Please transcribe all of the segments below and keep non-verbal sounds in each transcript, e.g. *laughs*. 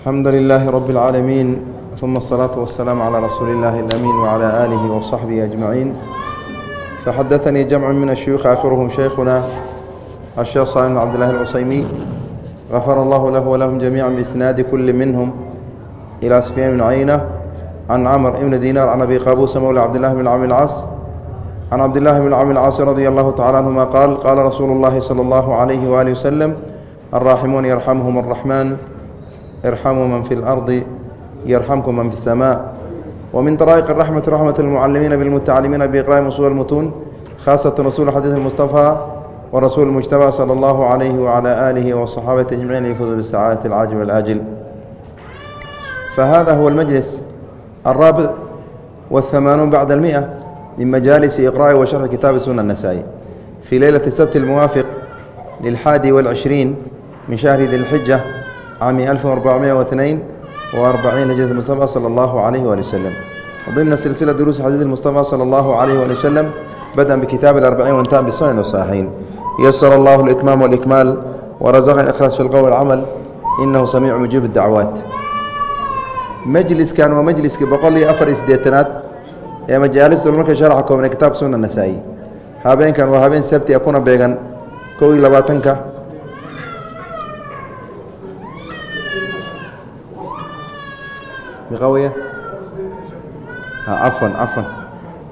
الحمد لله رب العالمين ثم الصلاة والسلام على رسول الله الأمين وعلى آله وصحبه أجمعين فحدثني جمع من الشيوخ آخرهم شيخنا الشيخ صالح بن عبد الله العصيمي غفر الله له ولهم جميعا بإسناد كل منهم إلى سفيان بن عينة عن عمر بن دينار عن أبي قابوس مولى عبد الله بن عمرو العاص عن عبد الله بن عمرو العاص رضي الله تعالى عنهما قال قال رسول الله صلى الله عليه وآله وسلم الراحمون يرحمهم الرحمن ارحموا من في الأرض يرحمكم من في السماء ومن طرائق الرحمة رحمة المعلمين بالمتعلمين بإقراء أصول المتون خاصة رسول حديث المصطفى ورسول المجتبى صلى الله عليه وعلى آله وصحابة أجمعين يفوزوا بالسعادة العاجل والآجل فهذا هو المجلس الرابع والثمانون بعد المئة من مجالس إقراء وشرح كتاب سنة النسائي في ليلة السبت الموافق للحادي والعشرين من شهر ذي الحجة عام 1442 وأربعين هجرة المصطفى صلى الله عليه وآله وسلم ضمن سلسلة دروس حديث المصطفى صلى الله عليه وآله وسلم بدأ بكتاب الأربعين وانتهى بالسنن والصحيحين يسر الله الإتمام والإكمال ورزقنا الإخلاص في القول والعمل إنه سميع مجيب الدعوات majliskan waa majliskii boqol iyo afar iyo siddeetanaad ee majaalista marka sharaxa koobnay kitaabka sunna nasaa-i habeenkan waa habeen sabti a kuna beegan labaatanka miqaawaya cafwan cafwan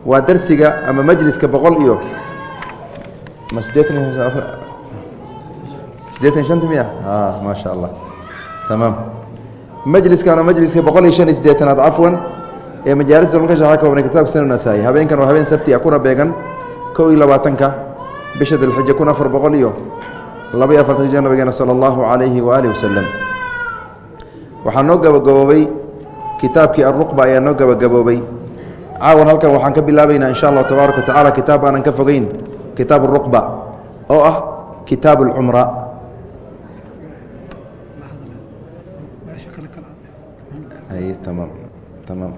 waa darsiga ama majliska boqol iyo ma sideetan sideetan shanta miya? Allah tamaam majliskan waa majliska boqol iyo shan iyo siddeetanaad ee majaalista marka shaxa koobnay kitabka sunan nasaa-i. Habeenkan waa habeen sabti a kuna beegan kow iyo labaatanka bisha dilxija kun afar boqol iyo laba iyo afartanka jir nabigeena sala allahu calayhi waaalih wasalam waxaa noo gabagaboobay kitaabkii alruqba ayaa noo gabagaboobay. Caawan halkan waxaan ka bilaabaynaa insha allahu tabaaraka wa tacala kitaab aanan ka fogeyn kitaab aruqba oo ah kitaab alcumra. Tamaam tamaam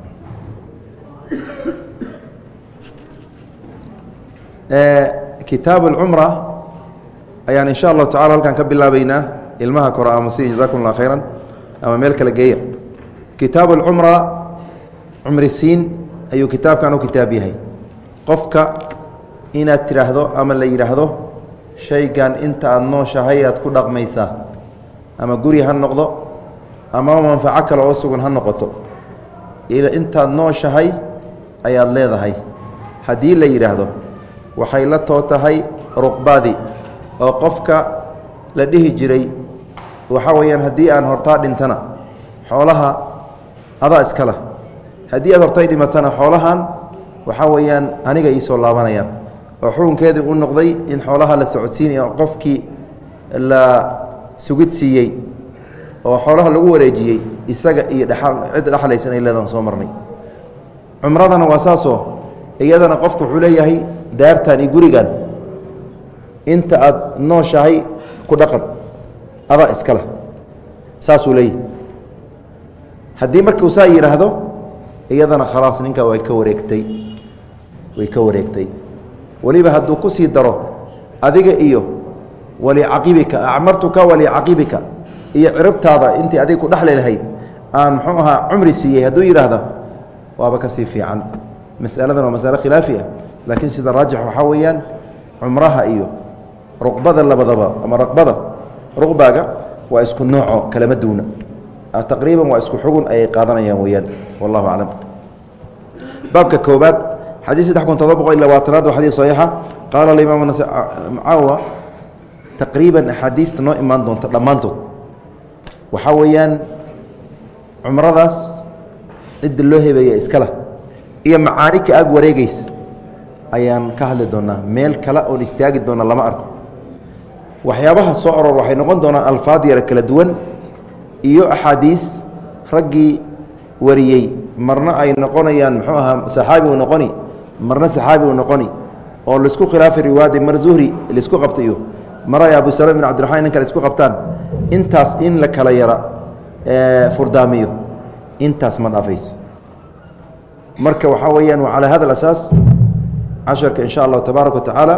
kitaab alcumra ayaan insha allahu tacala halkan ka bilaabeynaa ilmaha kora ama si jazakum allah khayran ama meel kale geeya kitaab alcumra cumrisiin ayuu kitaabkan u kitaab yahay. Qofka inaad tidhaahdo ama la yidhaahdo shaygan inta aada nooshahay aad ku dhaqmaysaa ama guri ha noqdo ama manfaco kale oo sugan ha noqoto intaad nooshahay ayaad leedahay. Haddii la yidhaahdo waxay la too tahay ruqbadi oo qofka la dhihi jiray waxaa weeyaan haddii aan hortaa dhintana xoolaha adaa iskala. Haddii aad hortay dhimatana xoolahan waxaa weeyaan aniga iisoo laabanayaan oo xukunkeedii u noqday in xoolaha la socodsiinaya oo qofkii la sugid siiyey oo xoolaha lagu wareejiyey isaga iyo cidda dhexlaysa inay leedahan soo marnay. Cumradana waa saasoo iyadana qofku wuxuu leeyahay daartan iyo gurigan. Inta aad nooshahay ku dhaqan. Adaa iskale saasuu leeyahay haddii markuu saa yidhaahdo iyadana khalaas ninkaa way ka wareegtay. Way ka wareegtay. Weliba hadduu ku sii daro adiga iyo walicaqibika acmartuka walicaqibika iyo ciribtaada intii adig ku dhexli lahayd aan muxuu ahaa cumri siiyey hadduu yidhaahda waaba ka sii fiican. Masaladan waa masale khilaafi ah. Laakiin sida raajix waxaa weeyaan cumraha iyo ruqbada labadaba ama raqbada ruqbaaga waa isku nooco kalama duuna taqriiban waa isku xugun ayay qaadanayaan weyaan wallahu aclam baabka koobaad xadiis saddex kun todoba boqol labaatanaad waa xadiis saxiixa. Qaala alimaam caawa taqriiban axaadiista noo imaan doonta dhammaantood. Waxaa weeyaan cumradaas cidda loo hebeeya iskala iyo macaani ka ag wareegeysa ayaan ka hadli doonaa meel kale oon istaagi doona lama arko. Waxyaabaha soo aror waxay noqon doonaan alfaad yara kala duwan iyo axaadiis raggii wariyey. Marna ay noqonayaan muxuu ahaa saxaabi u noqoni marna saxaabi u noqoni oo la isku khilaafay riwaayadii mar zuhri la isku qabta iyo mar ay abu salm bin cabdiraxmaan nin kale isku qabtaan. Intaas in la kala yara furdaamiyo. Intaas ma dhaafayso. Marka waxaa weeyaan calaa hada asaas casharka insha allahu tabaaraka wa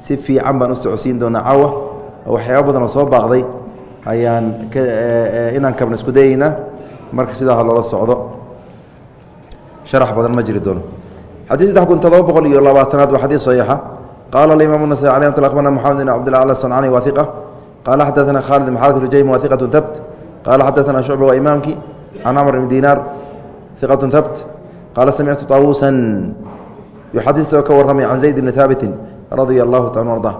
si fiican baan u socodsiin doonaa caawa. Waxyaaba badan oo soo baaqday ayaan eh, eh, inaan kabna isku dayeynaa marka sidaa ha loola socdo. Sharax badan ma jiri doono. Xadiid saddex kun todoba boqol iyo labaatanaad waa xadiid saxiixa. Qaala alimaam nasai alay mt akbarna moxamed ibn cabdillah al sancani wahiqa qaala xadaana khaalid bn xaarad iljaym wahiqatu habt qaala xadaana shucba waa imaamkii can camr ibn dinaar hiqatu habt qaala samictu taawuusan yuxadis oo ka warramay can zayd bni thaabitin radia allahu taala arda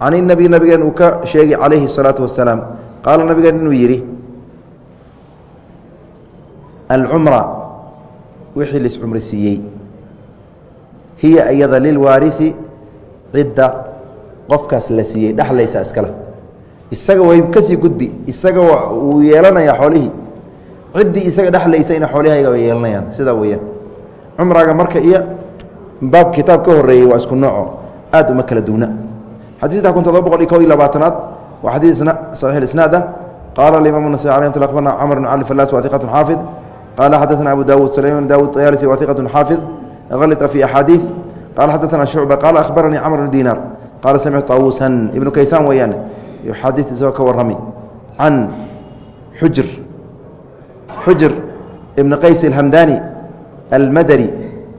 can inabiy nabigeena uu ka sheegay calayhi الsalaatu wasalaam qaala nabigeen inuu yidhi alcumra wixii liscumri siiyey hiya iyada lilwaariثi cidda qofkaas la siiyey dhexlaysa iskale isaga way ka sii gudbi isaga wuu yeelanayaa xoolihii. Ciddii isaga dhexlaysayna xoolihayga way yeelanayaan. Sidaa weeyaan. Cumraga marka iyo baab kitaab ka horeeyey waa isku nooco aad uma kala duuna xadii saddex kun todoba boqol iyo kob iyo labaatanaad waa xadiid saxiix isnaad ah qaala alimaam nasai alay mt abarna camr bn cali falas wa iqatu xaafid qaala xadaثna abu dawud sulayman dawud طyaalisi wa iqatu xaafid halita fi axaadiiث qala xadaثna shucba qaala ahbaranii camr bn diinaar qaala samictu awusan ibnu kaysaan weeyaan yuxadid isagoo ka warrami can xujr xujr ibn qays alhamdani almadari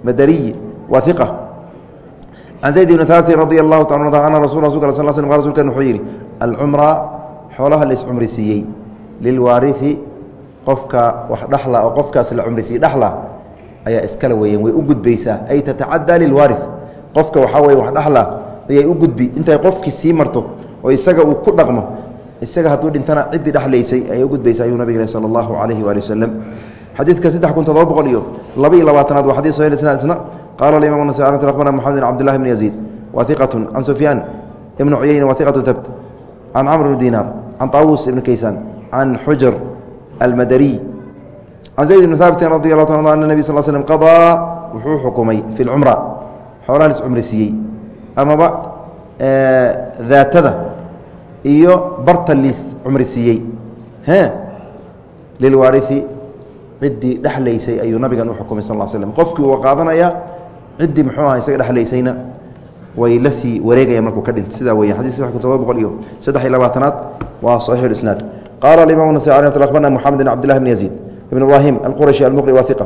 madariy wa iqa can zayd ibni haabitin radi allahu taala ana rasu rasulka sal sl qa rsulkan wuxuu yidhi alcumra xoolaha laiscumri siiyey lilwaariثi qofka wax dhexla oo qofkaas la cumrisiiye dhexla ayaa iskale weeyaan way u gudbaysaa ay tatacaddaa lilwaari qofka waxaa weye wax dhexla ayay u gudbi intay qofkii sii marto oo isaga uu ku dhaqmo isaga hadduu dhintana ciddii dhexlaysay ayay u gudbaysa ayuu nabig sala allahu calayhi waali wasalam xadiidka saddex kun todoba boqol iyo laba qaala alimam nasai ant akhbarna moxamed bin cabdillahi bn yaziid wa iqatun can sufyaan ibnu cuyeyna wa iqatu tabt can camr bni diinaar can taawuus ibni kaysaan can xujr almadariy can zayd bni haabitin radi allah ta ana nebi sal slm qadaa wuxuu xukumay fi lcumra xoolaha lis cumri siiyey amaba daatada iyo barta liis cumri siiyey lilwaariثi ciddii dhexlaysay ayuu nabigan u xukumay sal slm qofkii uu qaadanaya ciddii muxuu aha isaga dhexlaysayna? Way la sii wareegayaan markuu ka dhintay. Sidaa weya xadid saddex kun todoba boqol iyo saddex iyo labaatanaad waa saxiix isnaad. Qaala alimam nasai alي abarna moxamed bn cabdillahi bn yaziid ibn ibrahim alqurashi almuqri wa iqa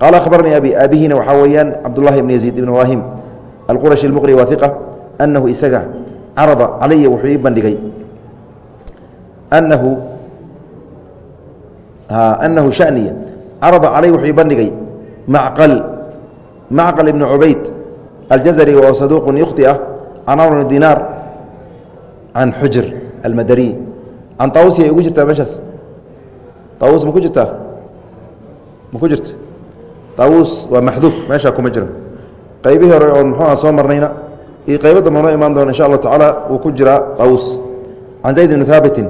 qaala akhbaranii abi aabihina waxaa weeyaan cabdullahi ibn yaziid ibn ibrahim alqurashi almuqri wa iqa anahu isaga carada calaya wuxuu ii bandhigay anahu anahu shaniya carada calay wuxuu ii bandhigay macqal macqal ibn cubayd aljazari oo saduuqun yukhti ah can amr bn dinaar can xujr almadariy can taawus yay ugu jirtaa meeshaas? Taawus ma ku jirtaa ma ku jirta? Taawus waa maxduuf meeshaa kuma jiro qaybihii hore oon muxuuha soo marnayna iyo qaybo damba noo imaan doona insha allahu tacaala wuu ku jiraa taawus can zayd bni haabitin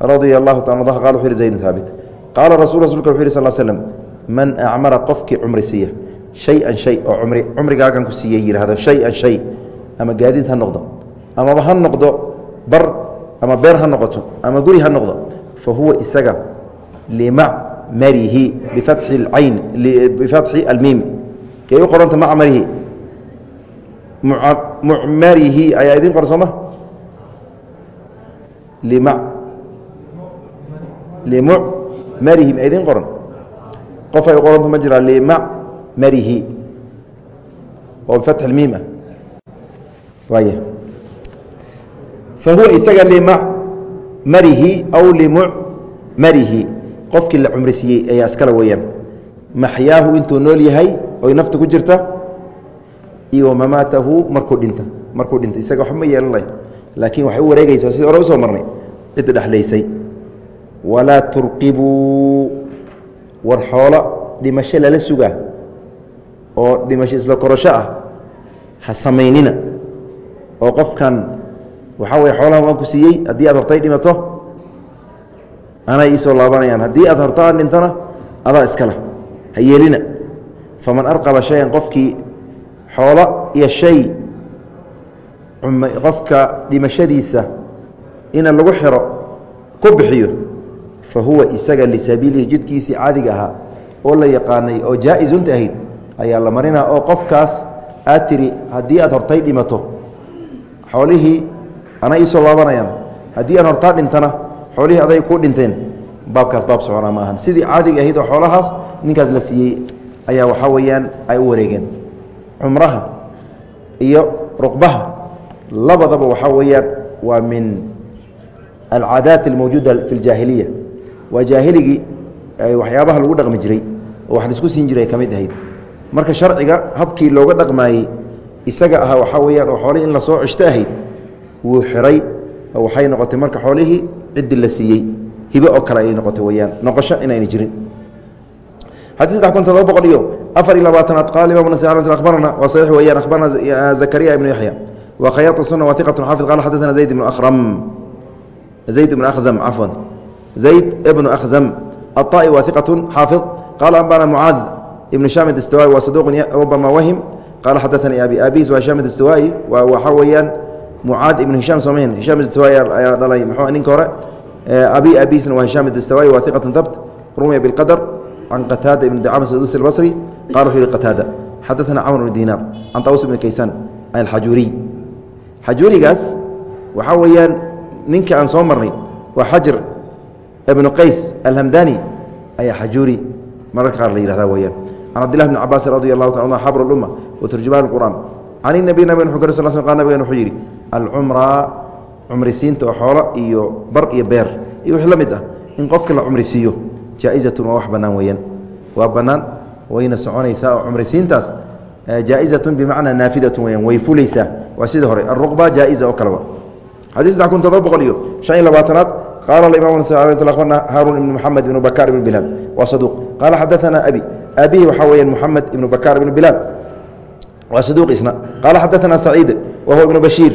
radia allahu taala qala wuxu yhi zayd bn haabit qaala rasul rasulka wuxu yhi sal slm man acmara qofkii cumri shay-an shay oo cumri cumrigaagan ku siiyey yidhaahdo shay-an shay ama gaadiid ha noqdo amaba ha noqdo bar ama beer ha noqoto ama guri ha noqdo fa huwa isaga limacmarihi bifatxi اcayn bifatxi almiim kay u qoranta macmarihi mucmarihi ayaa idin qoran sooma lima limucmarihi ma idin qoran qof ay u qoranta ma jiraa limacmarihi oo bifatxi اlmiim ah waaya fahuwa isaga limacmarihi aw limucmarihi qofkii la cumrisiiyey ayaa iskale weeyaan. Maxyaahu intuu nool yahay oy nafta ku jirta iyo wamamaatahu markuu dhinta markuu dhinta. Isaga waxba ma yeelan lahay laakiin waxay u wareegaysaa sidii hore u soo marnay. Cidda dhexlaysay. Walaa turqibuu. War xoolo dhimasho lala sugaa oo dhimasho isla korosho ah ha samaynina. oo qofkan waxaa weye xoolahan waan ku siiyey haddii aad hortay dhimato anay iisoo laabanayaan. Haddii aad horta aan dhintona adaa iskale ha yeelina. Faman arqaba shayan qofkii xoolo iyo shay qofka dhimashadiisa ina lagu xiro ku bixiyo fa huwa isaga lisabiilihi jidkiisii caadiga ahaa oo la yaqaanay oo jaa-isunta ahayd ayaa la marinaa oo qofkaas aad tiri haddii aad hortay dhimato xoolihii ana iisoo laabanayaan haddii aan hortaa dhintana xoolihii aday ku dhinteen. Baabkaas baab soconaa ma ahan. Sidii caadiga ahayd oo xoolahaas ninkaas la siiyey ayaa waxaa weeyaan ay u wareegeen. Cumraha iyo ruqbaha labadaba waxaa weeyaan waa min alcaadaat almawjuuda fi اljaahiliya waa jaahiligii waxyaabaha lagu dhaqmi jiray oo wax la isku siin jiray ka mid ahayd marka sharciga habkii looga dhaqmaayey isaga ahaa waxaa weyaan oo xoolihii in la soo ceshto ahayd wuu xiray oo waxay noqotay marka xoolihii ciddii la siiyey. Hibe oo kale ayay noqotay weyaan noqosho inayna jirin. Xadii saddex kun todoba boqol iyo afar iyo labaatanaad qaala imam nas abarana waa saxiix weyaan akhbarna zakariya ibnu yaxya wa khayat suna wa xaafid qala xadana zayd ibnu akhram zayd ibnu akhzam cafwan zayd ibnu akhzam aلطa'i wa iqat xaafid qala ambana mucaad ibnu shamid istiwai wa saduq rubama wahim qala xadaanii abi abis waa hisham istiwai waxaa weeyaan mucaad ibnu hisham somayn hisham istiwai ayaa dhalay mxuu ninka hore abi abisna waa hisham istiwai wa iqat habt rumiya biاlqadr can qataada ibn dacama sadusi اlbصri qala wuxuu yihi qataada xadaana camr bn dinaar can taws ibn kaysan an alxajuuriy xajuurigaas waxaa weeyaan ninka aan soo marnay waa xajr ibnu qays alhamdani ayaa xajuuri mararka qaar la yihahda weyaan can cabdillahi bni cabaasin radi allahu ta xabr اluma wa turjumaan اqur'aan can inabiy nabgen wxu kar sal sl qal nabigen wuxuu yidhi alcumraa cumrisiinta oo xoolo iyo bar iyo beer iyo wixii la mid ah in qofka la cumrisiiyo jaa-izatun waa wax bannaan weeyaan waa bannaan wayna soconaysaa oo cumrisiintaas jaa-izatun bimacnaa naafidatun weyaan way fulaysaa waa sidii hore aruqba jaa-iza oo kaleba xadii saddex kun todoba boqol iyo shan iyo labaatanaad qaala imam abarna haarun ibnu moxamed ibnu bakar ibnu bilaal waa saduuq qaala xadaana abi aabihi waxaa weyaan moxamed ibnu bakar ibnu bilaal waa saduuq isna qaala xadaana saciid wa ibnu bashiir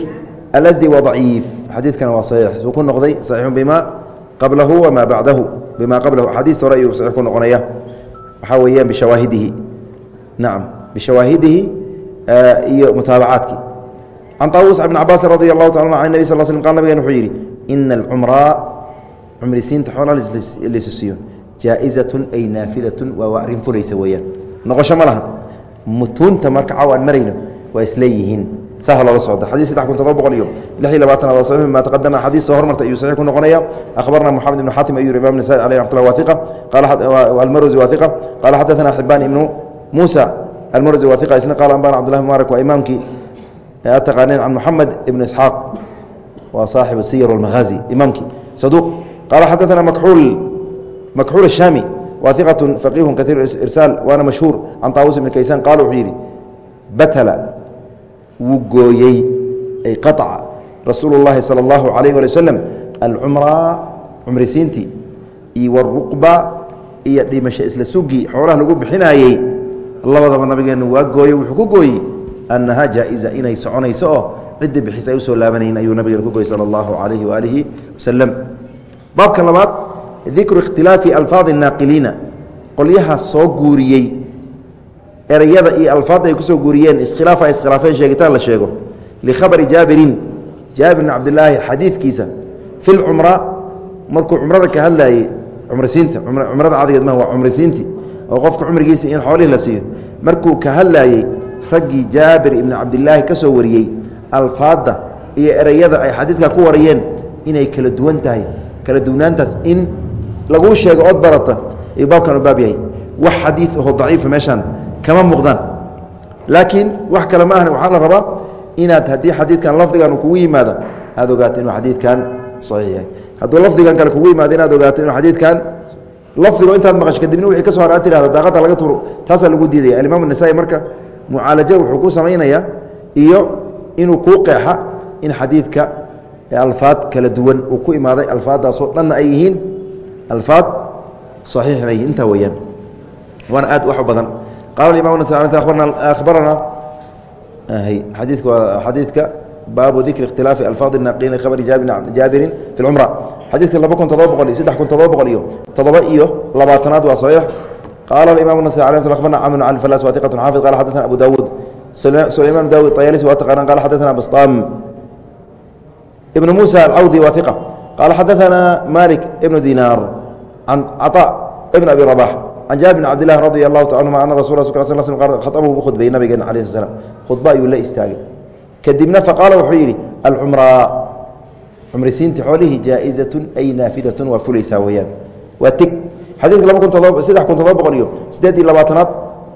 waa daciif xadiidkana waa saxiix suu ku noqday saxiixun bima qablahu wamaa bacdahu bima qablahu axaadiista hore ayuu saxiix ku noqonaya waxaa weeyaan bishawaahidihi nacam bishawaahidihi iyo mutaabacaadkii can taawus ibn cabaasin radi allahu taala an nebi sal slm qal nabigen wuxuu yidhi ina alcumraa cumrisiinta xoolaa lisisiiyo jaa-izatun ay naafidatun waa arrin fulaysa weeyaan. Noqosho ma lahan mutuunta marka caw aan marayno waa isleeyihiin saa loola socda. Xadii saddex kun todoba boqol iyo lix iyo labaatanaad waa saxiix ma taqadama xadiis soo hormartay ayuu saxiix ku noqonaya. Akhbarna moxamed ibnu xaatim ayuu imam nasaai aleyh raxmat llah wathiqa qala almarwsi wathiqa qala xadaثana xibaan ibnu muusa. Almarwsi wathiqa isna qala ambana cbdullahi mubaarak waa imaamkii ataqaaneen can moxamed ibnu isxaaq waa saaxibu siyar walmaghaazi imaamkii. Saduuq. Qala xadaثana makxuul makxuul الshami wathiqat faqiihun kaiir irsaal waana mashhuur can taawus ibni kaysan qala wuxuu yidhi batla wuu gooyey ay qaطca rasuulu اllahi salى اllahu alayh ali waslm alcumraa cumrisiintii iyo wاruqba iyo dhimasho isla sugii xoolaha lagu bixinaayey labadaba nabigeenu waa gooye wuxuu ku gooyey annahaa jaa-iza inay soconayso oo cidda bixisa ay usoo laabanayn ayuu nabigeenu ku gooyey salى اllahu alayhi waalihi waslm baabka labaad dikru ikhtilaafi alfaadi الnaaqiliina qolyaha soo guuriyey ereyada iyo alfaadda ay ku soo guuriyeen iskhilaaf ay iskhilaafeen sheegitaan la sheego. Likhabari jaabirin jaabir bn cabdilaahi xadiidkiisa fi lcumra markuu cumrada ka hadlaayey cumrisiinta cumrada cadigeed ma waa cumrisiintii oo qofka cumrigiisa in xoolihii la siiyo. Markuu ka hadlaayey raggii jaabir ibni cabdilaahi ka soo wariyey alfaadda iyo ereyada ay xadiidka ku wariyeen inay kala duwan tahay kala duwnaantaas in laguu sheego ood barata ayuu baabkan u baab yahay. Wax xadiid aho daciifa meeshaan kama muuqdaan. Laakiin wax kale ma ahna waxaa la rabaa inaad haddii xadiidkan lafdigan kugu yimaado aad ogaato inuu xadiidkan saxiix yahay. Hadduu lafdigan kale kugu yimaado inaad ogaato inuu xadiidkan lafdigo intaad maqasho kadibna wixii ka so hor aad tirahdo daaqadda laga turo taasaa lagu diidaya. Alimaam الnasaai marka mucaalajo wuxuu ku samaynayaa iyo inuu kuu qeexa in xadiidka alfaad kala duwan uu ku imaaday alfaaddaasoo dhanna ay yihiin alfaad saxiixna yihiin intaa weeyaan. Waana aad wax u badan. Qala imam abarana xadiika waa xadiidka baabu dikri ikhtilaafi alfaad naaqiliin khabri jaabirin fi cumra xadiidka laba kun todoba boqol iyo saddex kun todoba boqol iyo todoba iyo labaatanaad waa saxiix qaala imam nas abarna camr cali falas wa iqat xaafid qala xadana abu dawuud sulayman daawud ayalisi waa taqaanaan. Qala xadana bastam ibn musa alcawdi waa iqa qala xadaana malik ibnu dinaar can caطa ibn abi rabax can jaabir bn cabd lahi radi allahu ta anhuma ana rasul khaطabahu u khudbayey nabigeena alah sl slam khudba ayuu la istaagay kadibna faqaala wuxuu yidhi alcumraa cumrisiinti xoolihii jaa-izatun ay naafidatun waa fulaysaa weyaan waa tig xadiidka laba kun todoba saddex kun todoba boqol iyo siddeed iyo labaatanaad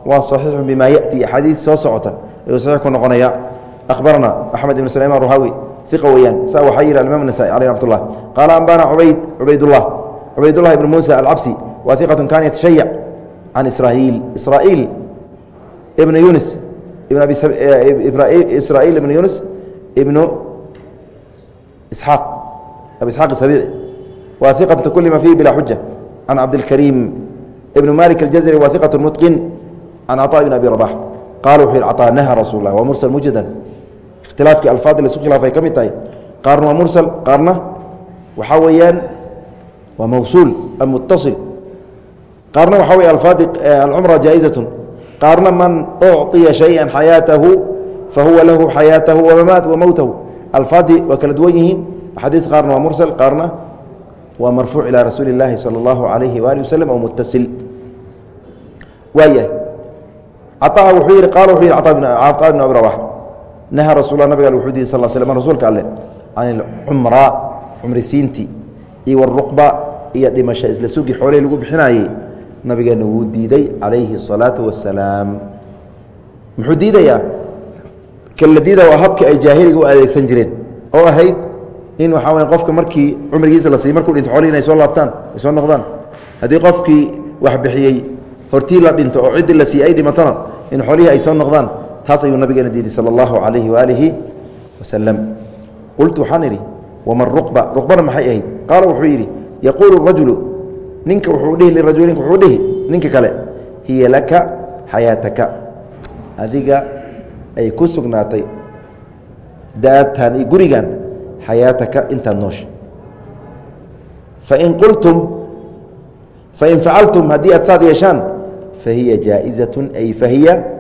waa saxiixun bima yati axaadiid soo socota ayuu saxiix ku noqonaya akhbarana axmed ibn sulayman ruhawi iqa weyaan saa waxaa yihi alimam nasaai aleyh ramat ullah qaala ambana ubayd cubaydullah cubaydullah ibn muusa alcabsi wa iqatu kana yatashayac can israa'iil israa'iil ibn yunis israa'iil ibn yunis ibnu isxaaq abi isxaaq sabiici wa iqatu takulima fihi bila xuja can cabdilkariim ibn malik aljazri wa iqatu mutqin can caطaa ibn abi rabax qala wuxuu yihi caطaa naha rasuul lah wa mursal mujadan ikhtilaafkii alfaad la isku khilaafay ka mid tahay. Qaarna waa mursal qaarna waxaa weeyaan waa mawsuul amutaصil qaarna waxaa wey alfaadi alcumra jaa-izatun qaarna man ucطiya shayئa xayaatahu fahuwa lahu xayaatahu wamamaat wamowtahu alfaadii waa kala duwan yihiin axaadiis qaarna waa mursal qaarna waa marfuuc ilى rasuuli اllaahi salى اllahu عalayhi waali waslm o mutasil waaya caطa wuxuu yihi qaala wuxuu yihi caطa ibn abi rabax naha rasul nabig al wuxuu diiy sal slm rasuulka alle can ilcumra cumrisiinti iyo waruqba iyo dhimasho isla sugi xooley lagu bixinaayey nabigeena wuu diiday calayhi الsalaatu wasalaam muxuu diidayaa kala diida waa habkii ay jaahiliga u adeegsan jireen oo ahayd in waxaa waya qofka markii cumrigiisa la siiy markuu dhinto xoolii inay soo laabtaan ay soo noqdaan haddii qofkii wax bixiyey hortii la dhinto oo ciddii la siiyey ay dhimatona in xoolihii ay soo noqdaan taas ayuu nabigeena diiday sal اllahu alayhi waalihi wasalam qultu waxaan idhi waman ruqba ruqbana maxay ahayd qaala wuxuu yidhi yaquulu rajulu ninka wuxuu dhihi lirajuli wuxuu dhihi ninka kale hiya laka xayaataka adiga ay ku sugnaatay daatan iyo gurigan xayaataka intaad noosha fain qultum fain facaltum haddii aad saad yeeshaan fahiya jaaئizatun ay fahiya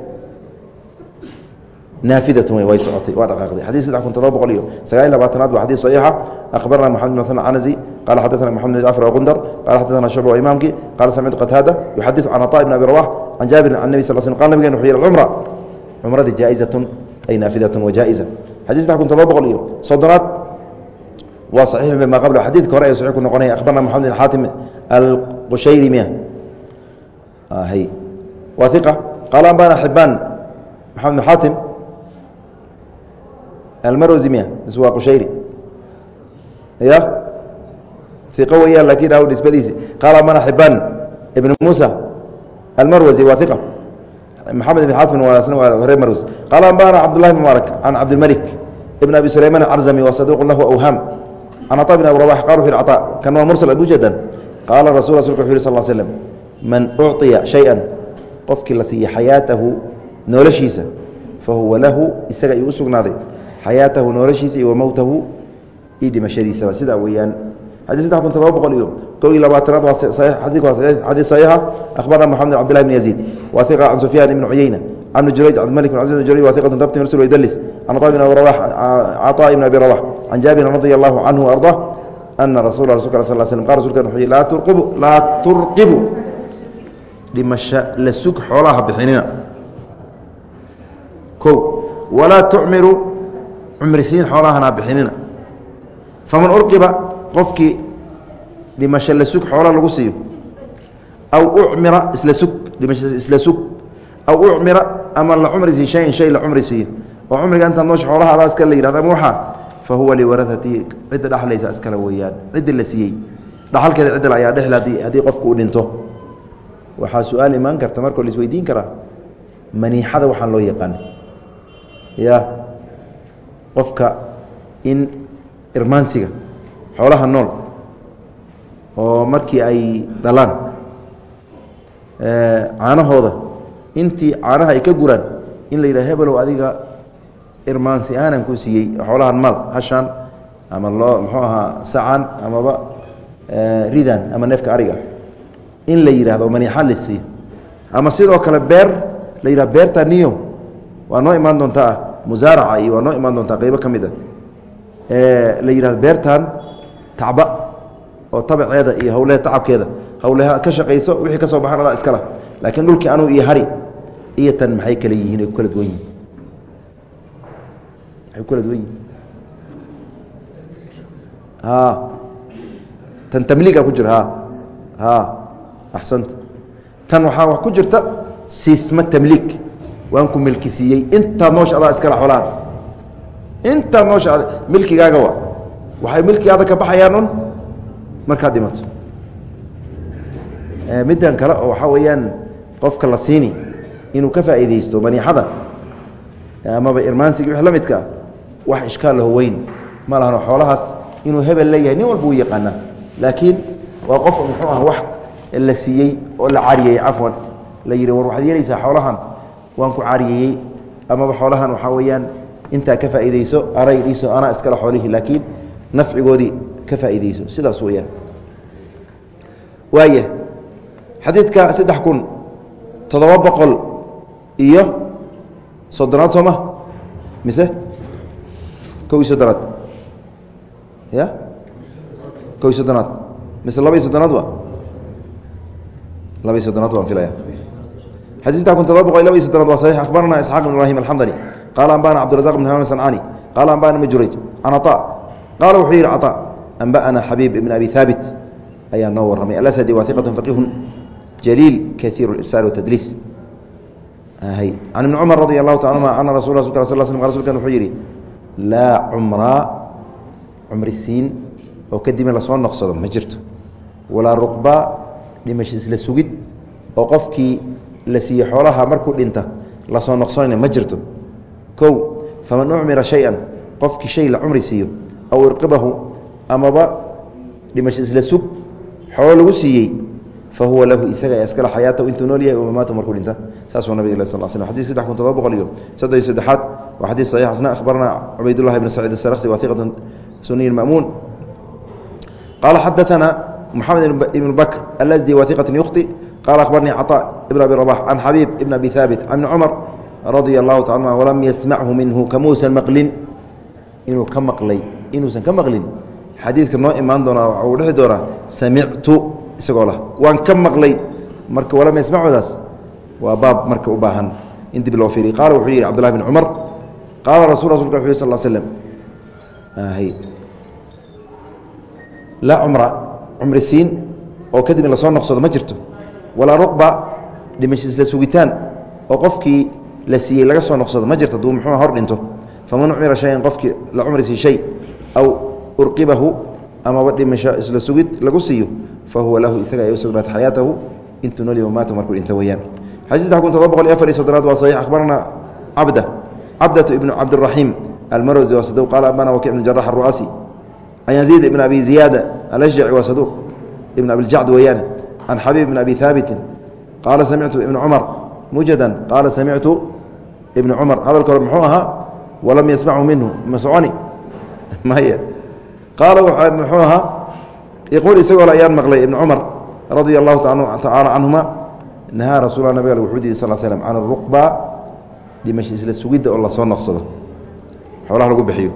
naafidatu way socotay waa dhaqaaqday. Xadiis saddex kun todoba boqol iyo sagaal iyo labaatanaad waa xadiis saxiixa. Akhbarana maxamed bin xasan canasi qala xadathana maxamed bin jacfar aqundar qala xadathana shucba waa imaamkii qala samictu qataada yuxadithu can ataa ibn abi rawax can jaabirin can nebi sal sl qala nabigen wuxuu yidhi alcumra cumrada jaa'izatun ay naafidatun wa jaa'iza xadiis saddex kun todoba boqol iyo soddonaad waa saxiix bima qabla. Xadiidka hore ayuu saxiix ku noqonaya. Akhbarana maxamed bin xaatim alqushayri miya. Ah, waa iqa qaala ambana xibaan maxamed bin xaatim almarosi miya mise waa qushayri ya iqo weeyaan laakiin a nisbadiisi qaala mana xibaan ibn muusa almarwasi waa iqa maxamed ibn xatmin ware marwas qaala ambana cabdullahi mubaarak can cabdilmalik ibn abi sulayman acarzami wa saduuqu lahu awhaam can caطa bn abi rabax qal wuxu yhi caa kan waa mursal abujadan qaala rasul rasulka wuxu yh sal slm man ucطiya shay-an qofkii la siiya xayaatahu nooloshiisa fa huwa lahu isaga ayuu u xayaatahu noloshiisa iyo wamowtahu iyo dhimashadiisaba sidaa weeyaan xadii saddex kun todoba boqol iyo kow iyo labaatanaad waa xadiis saxiixa akhbarna moxamed bin abdillahi bn yaziid wa iqa sufyaan ibn cuyeyna can jurayj cabdimalik bn bn jurayj wa iqatu dabti yursil waydalis can caطa ibn rawax caطa ibn abi rawax can jaabirin radia allahu canhu arda ana rasul rasulka sal slm qal rasulkan wuxuu yihi laa turqibu laa turqibu dhimasho la sug xoolaha bixinina ko walaa tucmiru cumrisiin xoolahana bixinina. Faman urqiba qofkii dhimasho la sug xoola lagu siiyo. Aw ucmira isla sug dhimasho isla sug. Aw ucmira ama la cumri siiy shayin shay la cumri siiyo. Oo cumriga intaad noosha xoolaha adaa iska la yihahda ama waxaa fa huwa liwarahati cidda dhexlaysa iskale weeyaan. Ciddi la siiyey. Dhaxalkeeda ciddal ayaa dhexla haddii qofku u dhinto. Waxaa su'aal imaan karta markoo la isweydiin karaa maniixada waxaan loo yaqaan. Ya qofka in irmaansiga xoolaha nool oo markii ay dhalaan caanahooda intii caanaha ay ka guraan in la yidhaha hebelow adiga irmaansi aanan ku siiyey xoolahan maal hashaan ama loo muxuu ahaa sacan amaba ridan ama neefka ariga. In la yidhahdo maniixa la siiyo ama sidoo kale beer la yidhah beerta niyo waa noo imaan doontaa musaaraca iyo waa noo imaan doontaa qeybo ka mid a la yidhahdo beertan tacba oo tabaceeda iyo hawlehe tacabkeeda. Hawleha ka shaqayso wixii ka soo baxan adaa iskala laakiin dhulkii anugu iyo hari iyo tan maxay kala yihiin ay ku kala duwan yihiin maxay ku kala duwan yihiin a tan tamliiga ku jira ha axsanta. Tan waxaa wax ku jirta siisma tamliig waan ku milkisiiyey intaad noosha adaa iskala xolaan. Intaad noosha ad milkigaaga wa. Waxay milkigaada ka baxayaan un markaad dhimato. Middan kale oo waxaa weeyaan qofka la siini inuu ka faa'iidaysto maniixada amaba irmaansiga wix la midka ah wax ishkaal laho weyn. Ma lahano xoolahaas inuu hebel leeyahay nin walba uu yaqaanaa. Laakiin waa qof muxuu ah wax la siiyey oo la cariyey cafwan. La yidhi war waxaad yeelaysaa xoolahan waan ku caariyeeyey amaba xoolahan waxaa weeyaan intaa ka faa'iidayso anay dhiso anaa iskale xoolihii laakiin nafcigoodii ka faa'iidayso. Sidaas weeyaan. Waaya xadiidka saddex kun toddoba boqol iyo soddonaad soo mise? Kow iyo soddonaad ya? Kow iyo soddonaad mise laba iyo soddonaad wa laba iyo soddonaad waan filaya xadiiska kun todoba boqol laba iyo soddonaad waa saxiix akhbarana isxaaq bn ibrahim alxandani qaala ambana cabdirazaq bn hamam sancani qaala ambana ibn jurayj can ataa qaala wuxuu yidhi cataa amba'ana xabiib ibn abi haabit ayaa noo warramay alasadi waa iqatun faqihun jaliil kaiiru irsaal watadliis can ibni cumar radi allahu taala anuma ana rasul rasulka sal sl rsulkan wuxuu yidhi laa cumraa cumrisiin oo kadibna la soo noqsado ma jirto walaa ruqbaa dhimasho isla sugid oo qofkii la siiye xoolaha markuu dhinta la soo noqsanayna ma jirto. Kow faman ucmira shay-an qofkii shay la cumri siiyo aw irqibahu amaba dhimasho sug xoolo lagu siiyey fa lahu isaga iskale xayaatahu intuu nool yahay umamaata markuu dhinta. Saasuu nabig sal sl xadis saddex kun todoba boqol iyo saddex iyo saddexaad waa xadiis saxiix asna akhbarana cubaydullahi bn saciid asarksi wa iqatun suniy ma'muun. Qaala xadaana moxamed ibn bakr alasdi wa yukhti qala akhbarnii caطاء ibn abi رbax can xabiib ibn abi haabit can ibni cumar radia allahu taala anhu walam yasmachu minhu kamuusan maqlin inuu ka maqlay inuusan ka maqlin xadiidka noo imaan doonaa waxa uu dhexi doonaa samictu isagoo lah waan ka maqlay marka walam yasmacudaas waa baab marka u baahan in dib loo fiiriy qaala wuxuu yihi cbdullahi bn cumar qaala rasul rasulka wuxu yh sal slm laa cumra cumrisiin oo kadib lasoo noqsado ma jirto walaa ruqba dhimasho isla sugitaan oo qofkii la siiyey laga soo noqsado ma jirto aduu muxuu hor dhinto faman ucmira shayan qofkii la cumrisi shay aw urqibahu amaba dhimasho isla sugid lagu siiyo fa huwa lahu isaga ay u xayaatahu intuu nool maata markuu dhinto weyaan. Xadii saddex kun todoba boqol iyo afar iyo soddonaad waa saxiix akhbarana cabda cabdatu ibnu cabdiraxiim almarwsi waa saduq qaala ambana waki ibn jarax aru'aasi can yaziid ibn abi ziyaada alashjaci waa saduuq ibn abiljacd weeyaane can xabiib bn abi haabiti qaala samictu ibn cumar mujadan qaala samictu ibna cumar hadalka hore muxuu ahaa walam yasmachu minhu ma soconi maya qaala muxuu ahaa yaquul isagoo ayaan maqlay ibna cumar radia allahu tacaala canhuma nahaa rasuula nabig wuxuu diiday sal slm can aruqba dhimasho isla sugidda oo la soo noqsado xoolaha lagu bixiyo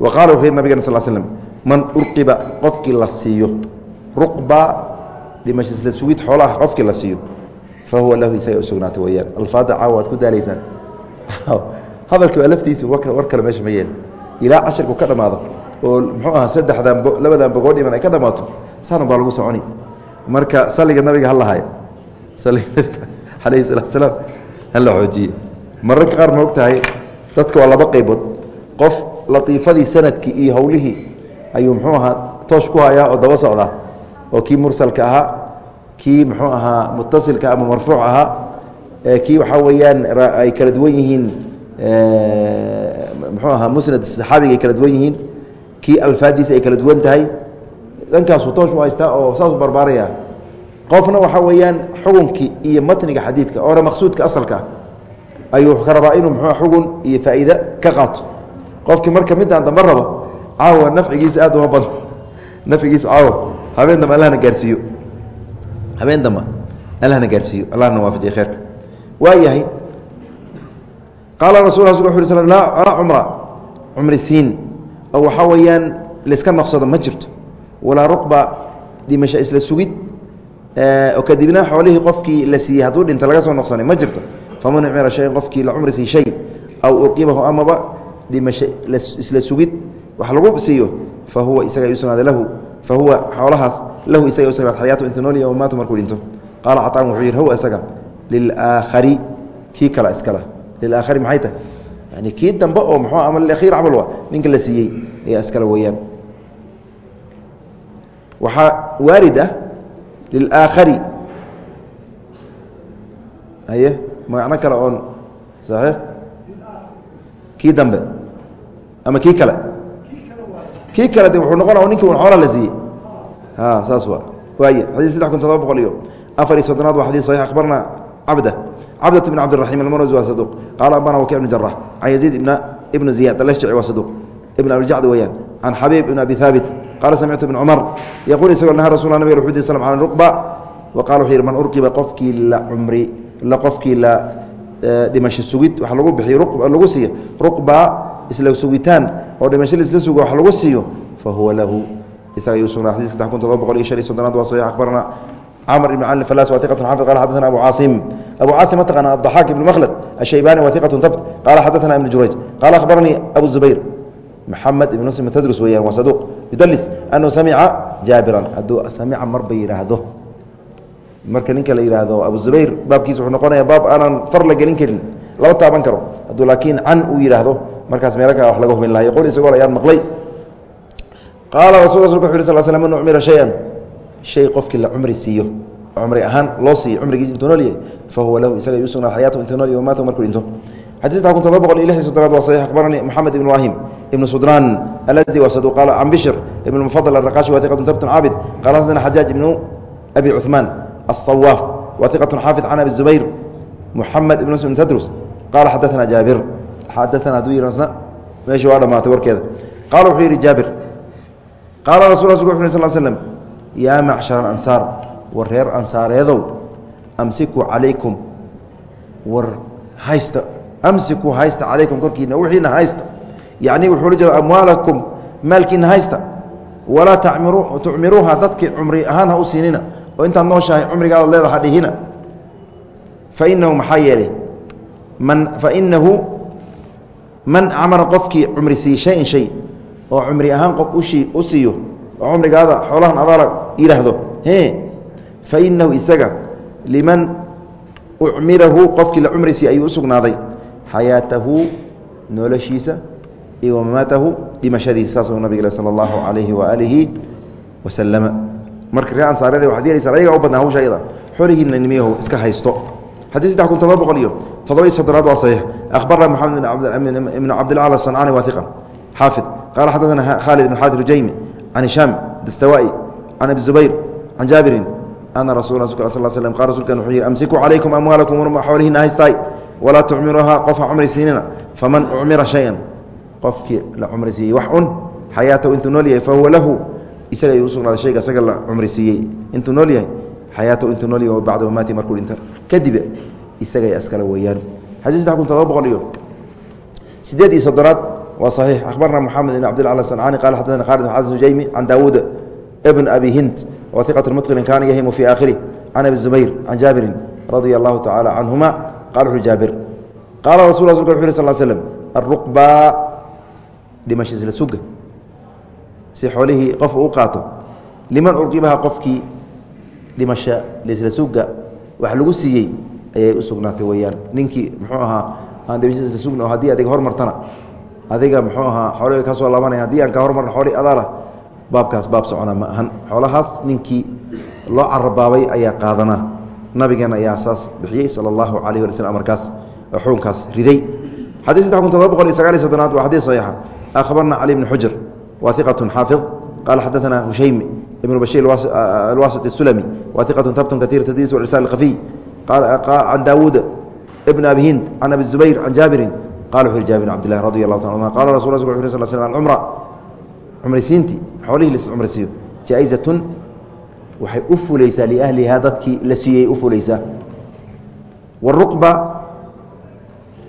wuxuu yihi nabigana sal slm man urqiba qofkii la siiyo ruqba dhimasho isla sugid xoolaha qofkii la siiyo fa huwa lahu isaga usugnaatay weyaan alfaada caawa waad *laughs* qof latiifadii sannadkii iyo howlihii ayuu muxuu ahaa toosh ku hayaa oo daba socdaa oo kii mursalka ahaa kii muxuu ahaa mutasilka ama marfuuc ahaa kii waxaa weeyaan ay kala duwan yihiin muxuu ahaa musnad saxaabiga ay kala duwan yihiin kii alfaadiis ay kala duwan tahay. Dhankaasu toosh u haystaa oo saasuu barbaaraya. Qofna waxaa weeyaan xukunkii iyo matniga xadiidka oona maqsuudka asalka ayuu ka rabaa inuu muxuu xugun iyo faa'iide ka qaato. Qofkii marka midaan dambe rabo caawa nafcigiisa aad uma badno *laughs* nafcigiisa caawa habeen dambe allahna gaarsiiyo. Habeen dambe allahna gaarsiiyo. Allahna waafajiye kheerka waa yahay qaala rasul wuxu uri sl laa cumra cumrisiin oo waxaa weeyaan layska noqsado ma jirto. Walaa ruqba dhimasho isla sugid oo kadibna xoolihii qofkii la siiyey hadduu dhinta laga soo noqsanay ma jirto. Faman ucmira shayan qofkii la cumri sii shay aw uqibahu amaba dhimasho isla sugid wax lagu siiyo fa huwa isaga usugnaaday lahu fa huwa xoolahaas lahu isaga usugnaad xayaatu inta nool maanta markuu dhinto qaala caطaan wuxuu yidhi huwa isaga lilaakhari kii kale iskale lilaakhari maxay tahay yani kii dambe oo mxuu ama akhiir camal wa ninka la siiyey ayaa iskale weeyaan waxaa waarid ah lilaakhari haye magacno kale oon saxiix kii dambe ama kii kale kii kale de wuxuu noqona ninki un xoolaa la siiyey. Saas wa waay xadid saddex kun todoba boqol iyo afar iyo soddonaad waa xadid saxiix akhbarna cabda. Cabdat bn cabdiraxim almarwsi waa saduq qaala ambana wakic bn jarax can yaziid ibna ibn ziyad alashjaci waa saduq ibn abijacd weeyaan can xabiib ibn abi haabit qaala samictu ibn cumar yaquul isagoo naha rasul nabig wuxuu sl can ruqba. Wa wuxuu yihi man urqiba qofkii la cumri la qofkii la dhimasho sugid wax lagu bixiyo lagu siiyo ruqba isla sugitaan oo dhimasho laisla sugo wax lagu siiyo fa huwa lahu. Isaga ayuu sugnaa xadis saddex kun todoba boqol iyo shan iyo soddonaad waa saxiix akhbarna cmr ibn cali falas wa iqat xafid qala xadana abu caasim. Abu caasim mataqana adضaxaak ibn makhlad ashaybani wa iqat tabt qala xadaana ibn jurayj. Qala akhbaranii abu zubayr maxamed ibn muslim tadrus weeyaan waa saduuq. Yudalis anahu samica jaabiran. Hadduu samica marba yidhaahdo. Marka ninka la yidhaahdo abu zubayr baabkiisa wuxuu noqonaya baab aanan far la gelin karin. Laba taaban karo. Hadduu laakiin can uu yidhaahdo markaas mee ka wa laga hubin lahay qul isagoo ayaan maqlay. Qaala rasul rasulka wuxu sal sl man ucmira shay-an. Shay qofkii la cumri siiyo cumri ahaan loo siiyo cumrigiis intuu nool yahay fa huwa lahu isaga yu sugnaa intuu nool yahy wamaatahu markuu dhinto. Xadiiska kun todoba boqol iyo lix soddonaad waa saxiix akhbarani moxamed ibn ibrahim ibn sudran aladi waa saduq qaala can bishir ibn mufadal araqaashi waa iqatun tabtun caabid qaala hadana xajaaj ibnu abi cuhmaan asawaaf waa iqatun xaafid can abi zubayr muxamed ibn muslim tadrus. Qaala xadaana jaabir xadaana hadduu yirasna meeshii waa dhamaatay warkeeda qaala wuxuu yidhi jaabir qaala rasul rasulka wuxu sl slm yaa macshar alansaar war reer ansaareedow amsikuu calaykum war haysta amsikuu haysta calaykum korkiina wixiina haysta yacni wuxuu la jeeda amwaalakum maalkiina haysta walaa tucmiruuha dadkii cumri ahaan ha u siinina oo intaad nooshahay cumrigaada leeda ha dhihina fainahu maxaa yeelay man fainahu man camara qofkii cumri siiy shayin shay oo cumri ahaan qof u siiyo oo cumrigaada xoolahan adaala yidhaahdo e fainahu isaga liman ucmirahu qofkii la cumrisiiy ayuu u sugnaaday xayaatahu noloshiisa iyo wamamaatahu dhimashadiisa saasuu nabig sala allahu calayhi waaalihi wasalama marka ree ansaarada waxad yelaysaa ayaga u badnaa hawsha ayada xoolihiina nimiyaho iska haysto. Xadii saddex kun todoba boqol iyo toddoba iyo soddonaad waa saxiix. Akhbarna moxamed ibn cabdilacla sancaani waa iqa xaafid. Qala xadana khaalid ibn xaadir ujaymi can hishaam dastawai can abi zubayr can jaabirin ana rasul sal slm qal rasulkan wuxuu yihi amsikuu calaykum amwaalakum xoolihiina haystaay walaa tucmiruuha qof ha cumri siinina faman ucmira shayan. Qofkii la cumri siiyey wax un xayaatahu intuu nool yahay fahuwa lahu isaga ayuu usugnaaday shayga isaga la cumri siiyey. Intuu nool yahay xayaatahu intuu nool yahay bacda mamaati markuu dhinta kadib isagay askale weeyaan. Xadii saddex kun todoba boqol iyo sideed iyo soddonaad waa صaxiix akhbarna moxamed ibn cabdillah asancani qala xadana khalid xasan hujaymi can daawuud bn abi hind wa iqat mutqinin kaana yahimu fi aakhirih can abi zubayr can jaabirin radia allahu tacala canhuma qala wuxu jaabir qaala rasul rasulka wuxu yh sal slm aruqba dhimasho isla suga. Si xoolihii qof uu qaato liman urqibaha qofkii dhimasho lisla suga wax lagu siiyey ayay usugnaatay weyaan ninkii muxuu ahaa aan dabisaslasugn oo haddii adiga hormartana adiga muxuu ahaa xoole ka soo laabanaya haddii aan ka hormarna xooli adaala baabkaas baab socona ma ahan. Xoolahaas ninkii loo carabaabay ayaa qaadanaa. Nabigeena ayaa saas bixiyey sala allahu calayh wala slm amarkaas xukunkaas riday. Xadii saddex kun todoba boqol iyo sagaal iyo soddonaad waa xadii saxiixa. Akhbarna cali bni xujr wa iqatun xaafid. Qaala xadaana hushaymi ibnu bashiir alwasiti sulami wa iqatun tabtun katiira tadis warsaal kafiy can daawuud bn abi hind can abi zubayr can jaabirin qala wuxu jabir bn abdillahi radi allahu ta anuma qala rasulka wuxu sl sl alcumra cumrisiintii xoolihii las cumrisiiyo jaa-izatun waxay u fulaysaa liahlihaa dadkii la siiyey u fulaysaa waruqba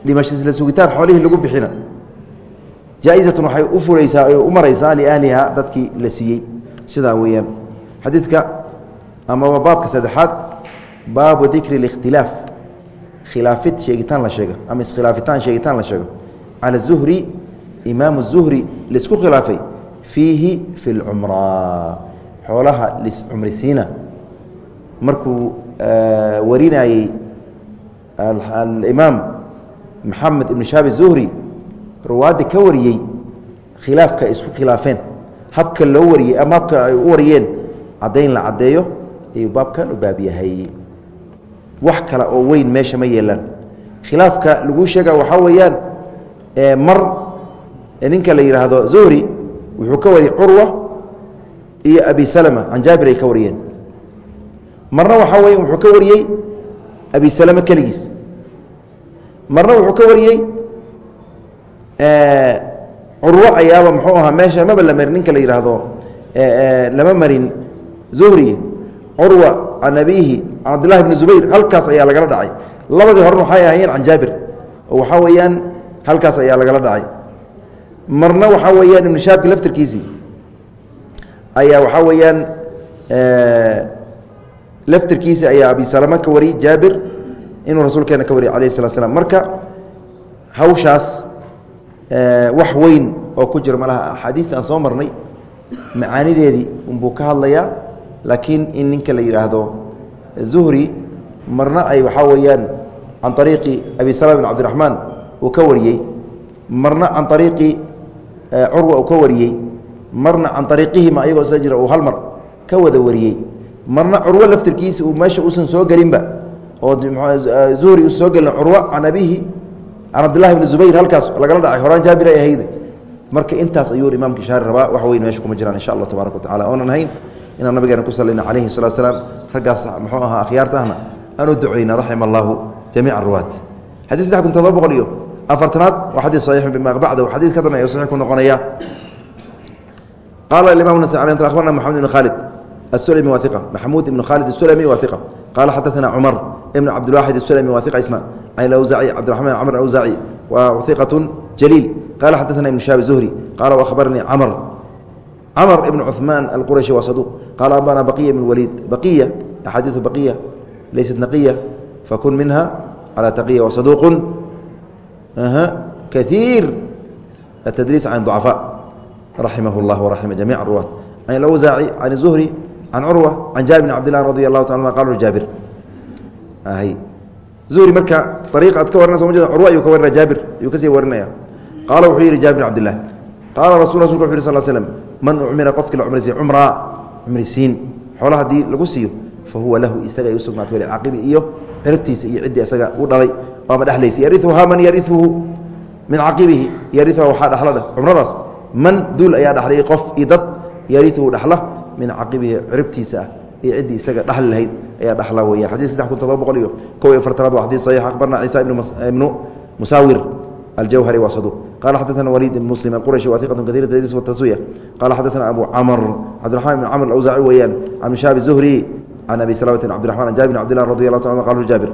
dhimashasla sugitaan xoolihii lagu bixina jaa-izatun waxay u fulaysaa o u maraysaa liahlihaa dadkii la siiyey sidaa weeyaan xadiidka amaba baabka saddexaad baabu dikri اlikhtilaaf khilaafid sheegitaan la sheega ama iskhilaafitaan sheegitaan la sheego. Cala zuhri imaamu zuhri la isku khilaafay fiihi fi اlcumraa xoolaha liscumrisiina markuu warinayey alimaam maxamed ibn shaabi zuhri ruwaadda ka wariyey khilaafka ay isku khilaafeen. Habka loo wariyey ama habka ay u wariyeen caddayn la caddeeyo ayuu baabkan u baab yahay wax kale oo weyn meesha ma yeelaan. Khilaafka laguu sheega waxaa weeyaan mar ninka la yidhaahdo zuhri wuxuu ka wariyey curwa iyo abi salama can jaabir ay ka wariyeen. Marna waxaa weya wuxuu ka wariyey abi salama keligiis. Marna wuxuu ka wariyey curwo ayaaba muxuu ahaa meesha maba la marin ninka la yidhaahdo lama marin zuhri. Curwa can abiihi can cabdillahi bni zubayr halkaas ayaa lagala dhacay. Labadii horena waxay ahayeen can jaabir. Oo waxaa weeyaan halkaas ayaa lagala dhacay. Marna waxaa weeyaan ibnu shaabki laftirkiisii ayaa waxaa weeyaan laftirkiisi ayaa abi salama ka wariyey jaabir inuu rasuulkeena ka wariyay alayh slat slam marka hawshaas wax weyn oo ku jiro malaha axaadiista aan soo marnay macaanideedii unbuu ka hadlayaa laakiin in ninka la yidhaahdo zuhri marna ay waxaa weeyaan can ariiqi abi salama bin cabdiraxmaan uu ka wariyey marna can ariiqi curwa uu ka wariyey marna can ariiqihima ayagoo isla jira uu hal ka wada wariyey marna curwo laftirkiisa uu meesha usan soo gelinba oo zuhri usan soo gelin curwo can abihi can cabdillahi bni zubayr halkaas lagala dhacay horaan jaabir ay ahayd. Marka intaas ayuu imaamka shaari rabaa wax weyn meesha kuma jiraan insha allah tabaaraka watacala oonan ahayn inaan nabigeena ku sallayno calayhi salaa slaam raggaas muxuu ahaa akhyaarta ahna aan raxima allahu jamiica ruwaat xadii saddex kun todoba boqol iyo afartanaad waa xadii saxiixun bimabacdahu xadiid ka dambeeya saxiix ku noqonaya. Qaala imam nasai a abarna maxamed ibn khaalid asulmi wa iqa maxamuud ibn khaalid asulmi wa iqa qaala xadaana cumar ibn cabdilwaaxid asulmi wa iqa isna can awsaaci cabdiraxmaan camr awsaaci wa iqatun jaliil qaala xadaana ibn shaabi zuhri qaala بن عثمان القرشي وصدوق قال أنبانا بقية من الوليد بقية أحاديث بقية ليست نقية فكن منها على تقية وصدوق أها كثير التدريس عن ضعفاء رحمه الله ورحم جميع الرواة عن الأوزاعي عن الزهري can curwa can jaabir bn cabdilah radi allahu ta anuma qal jaabir zuhri marka ariiq aad ka warinaysa ma jeda curwa ayuu ka warinaya jaabir ayuu kasii warinaya qaala wuxuu yidhi jaabir bn cabdilah qaala rasul rasulka wuxu yh sal slm man ucmira qofkii la cumrisiy cumraa cumrisiin xoola haddii lagu siiyo fa huwa lahu isaga ay u sugnaatay walicaqibi iyo ciribtiisa iyo ciddii isaga u dhalay. Ama dhexlaysa yariuhaa man yariuhu min caqibihi. Yariuha waxaa dhaxladha cumradaas. Man duul ayaa dhaxlay qof iyo dad. Yariuhu dhaxla min caqibihi ciribtiisa ah iyo ciddii isaga dhaxli lahayd ayaa dhaxla weya xadii saddex kun todoba boqol iyo kow iyo afartanaad waa xadii saxiix akhbarna ciisa ibnu musaawir aljawhari waa saduuq qala xadaثna waliid ibn muslim alqurashi wa iqat kaثيr tadris wtaswiya qala xadaثna abu camr cabdiraxman ibn camr awsaaci weeyaan can shaab zuhri can abi salamatin cabdiraxman an jaabir bn abdillah radi allah ta qal jaabir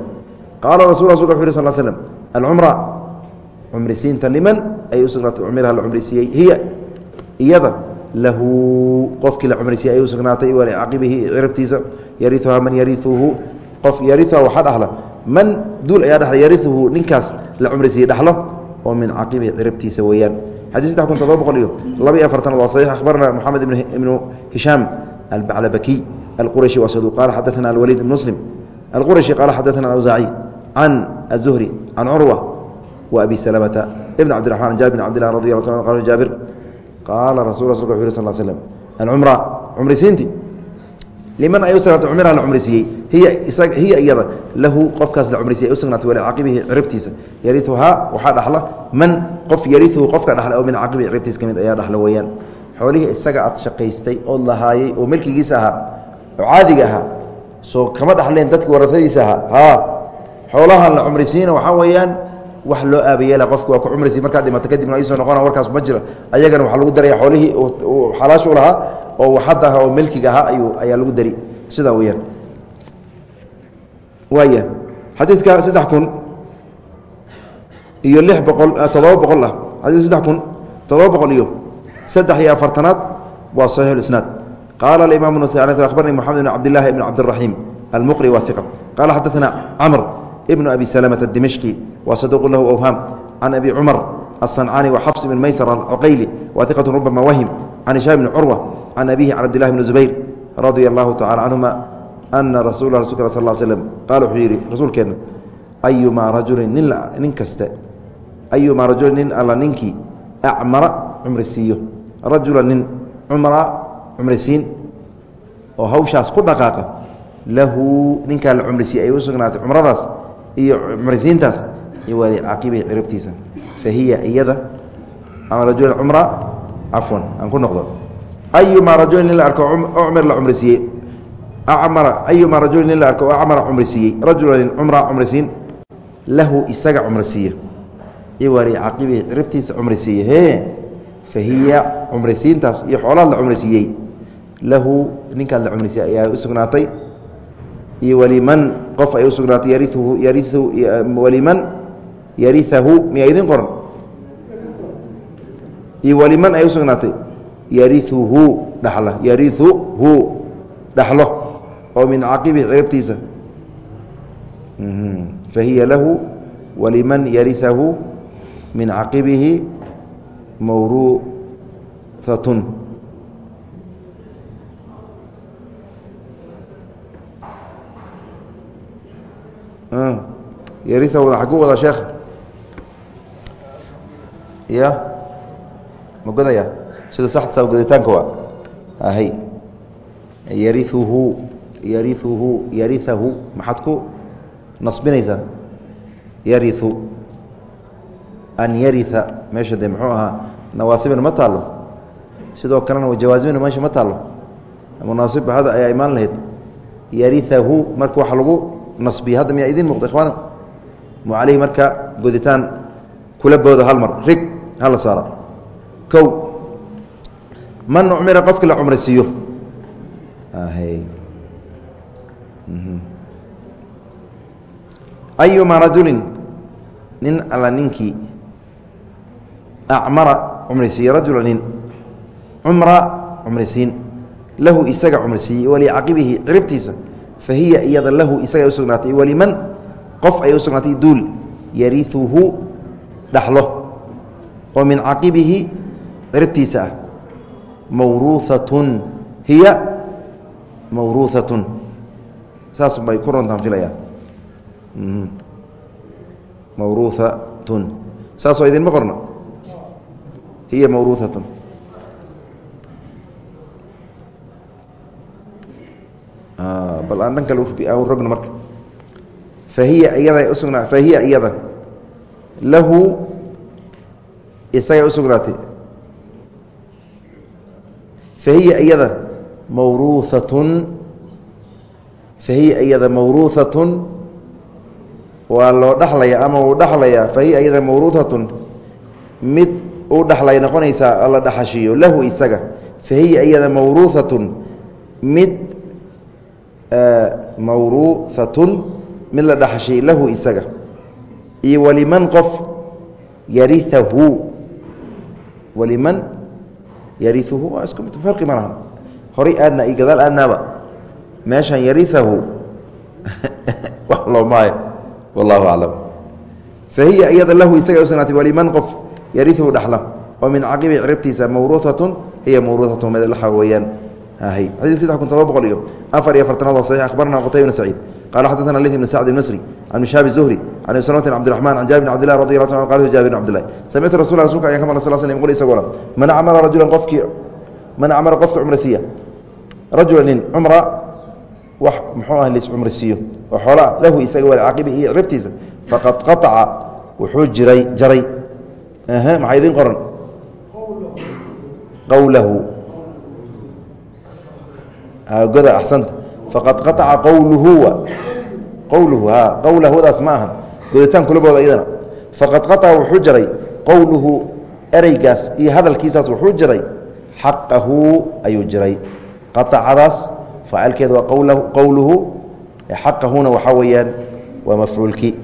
qaala rasul rasulka wuxu yh sal slm alcumra cumrisiinta liman ay u sugnaatay cumiraha la cumrisiiyey hiya iyada lahu qofkii la cumrisiiyey ay u sugnaatay walicaqibihi cirabtiisa yariuha man yariuhu qof yariuha waxaa dhaxla man duul ayaa dhexla yariuhu ninkaas la cumrisiiyey dhaxlo oo min caqibi ciribtiisa weeyaan. Xadii saddex kun todoba boqol iyo laba iyo afartan waa saxiix. Akhbarana moxamed ibnu hishaam albaclabakiy alqurashi waa saduq. Qaala xadaana alwaliid ibn muslim. Alqurashi qaala xadaana alawsaaciy can azuhri can curwa wa abi salamata ibn cabdiraxmaan jaabir bn cabdillah radi a ta qa jaabir qaala rasul rasulka wuxu yuri sal slam alcumra cumrisiinti liman ay u sugnaatay cumraha la cumrisiiyey hiya iyada. Lahu qofkaas la cumrisiye ay u sugnaatay walicaqibihi ciribtiisa. Yariuhaa waxaa dhaxla man qof yariuhu qofka dhaxla oo min caqibihi ciribtiisa ka mid ayaa dhaxla weeyaan. Xoolihii isaga aad shaqaystay ood lahaayey oo milkigiisa ahaa oo caadiga ahaa soo kama dhaxleen dadkii warasadiisa ahaa haa xoolahan la cumrisiina waxaa weeyaan wax loo aabayeela qofki waa ku cumrisi markaad dhimato kadibna iisoo noqona warkaas ma jira ayagana waxaa lagu daraya xoolihii xalaashu lahaa oo waxad aha oo milkiga ahaa ayuu ayaa lagu dari. Sidaa weyaan waaya xadiidka saddex kun iyo lix boqol toddoba boqol ah. Xadiidka saddex kun toddoba boqol iyo saddex iyo afartanaad waa saxiix isnaad. Qaala aimam abarni moxamed bn cabdillahi ibn cabdiraxiim almuqri wa iqa qaala xadaثna camr ibn abi salmة الdimشqi wa saduq lahu awham can abi cumar الصancani وxfs bn maysr alcuqayli wa iqaة rubama wahim can hishaam bni curwa can abihi can cabdillahi bni zubayr radia allahu tacala canhuma ana rasuula rasulka sal l slm qaala wuxuu yidhi rasuulkeenna ayumaa rajulin nin nin kaste ayumaa rajulin nin alla ninkii acmara cumrisiiyo rajula nin cumra cumrisiin oo hawshaas ku dhaqaaqa lahu ninkaa la cumrisiiye ay u sugnaatay cumradaas iyo cumrisiintaas iwali caqibihi ciribtiisa. Fa hiya iyada ama rajulin cumra cafwan aan ku noqdo. Ayumaa rajulin nin la arko cumr la cumrisiiyey acmara ayumaa rajulin nin la arko acmara cumrisiiyey rajulanin cumra cumrisiin lahu isaga cumrisiiye iwali caqibihi ciribtiisa cumrisiiye hee fa hiya iyo xoolaha la cumrisiiyey lahu ninkaas la cumrisiiye ayaa u iyo waliman qof ay u sugnaatay yariuhu yariu waliman yariahu miyaa idin qoran? Iyo waliman ay u sugnaatay yariuhu dhaxla yariuhu dhaxlo oo min caqibihi ciribtiisa fa hiya lahu waliman yariahu min caqibihi mawruhatun yariahda xaguu wadaa sheekh ya ma godaya? Sida saxta goditaanka waa? Ahay. Yariuhu yariuhu yariahu maxaad ku nasbinaysaa? Yariu an yaria meesha de muxuu ahaa? Nawaasibina ma taalo sidoo kalena jawaazimina meesha ma taalo munaasib hada ayaa imaan lahayd. Yariahu marka waxa lagu nasbiya hadda miyaa idin muuqda ikhwaana. Mu caleyhi marka goditaan kula boodo hal mar rig hala saara kow man ucmira qofkii la cumraysiiyo. Ayuma rajulin nin alla ninkii acmara cumraysiiye rajula nin cumra cumraysiin lahu isaga cumraysiiyey walicaqibihi ciribtiisa fa hiya iyada lahu isaga u sugnaatay. Waliman qof ay u sugnaatay duul. Yariuhu dhaxlo. Oo min caqibihi ciribtiisa ah. Mawruuatun hiya mawruuatun saas bay ku rontaan filaya mawruuatun saasoo idinma qorno? Hiya mawruuatun bal aan dhan kale rogno marka. Fahiya iyada usugnaa fahiya iyada. Lahu isagay u sugnaatay. Fahiya iyada mawruuatun fahiya iyada mawruuatun waa loo dhaxlaya ama uu dhaxlayaa fahiya iyada mawruuatun mid u dhaxlay noqonaysaa la dhaxashiiyo lahu isaga. Fahiya iyada mawruuatun mid mawruuatun mid la dhaxashiy lahu isaga. Iyo waliman qof yariahu waliman yariuhu waa isku farqi ma lahan. Horay aadna iyo gadaal aadnaaba. Meeshan yariahu *laughs* wax loo maayo. Wallahu aclam. Fahiya iyada lahu isaga u sugnaatay waliman qof yariuhu dhaxla. Oo min caqibi ciribtiisa mawruuatun hiya mawruuatun madaxa weeyaan iyo afar iyo afartanaad abarna qtayb bn saciid. Qala xadana lid bn sacd msri an mishab zuhri an abi salmt abdiaman an jabir bd lah radi a qa jabir bdlah samictu rasu rasulka ayan ka maqla sal sl ql isagoo man amara rajulan qofkii man amara qofka cumrisiiya rajula nin cumra wax mxuu ah liscumrisiiyo oo xoolaa lahu isaga walcaaqibi iyo ribtiisa faqad qaطaca wuxuu jiray jaray. Maxaa idiin qoran? Qowlahu goda axsanta faqad qaaca qowluhuwa qowluhu ha qowlahdaas ma aha goditaan kulabooda iyadana. Faqad qaطaca wuxuu jaray qowluhu ereygaas iyo hadalkiisaas wuxuu jiray xaqahu ayuu jiray qaacadaas faacilkeeda waa qowluhu xaqahuna waxaa weeyaan waa mafcuulkii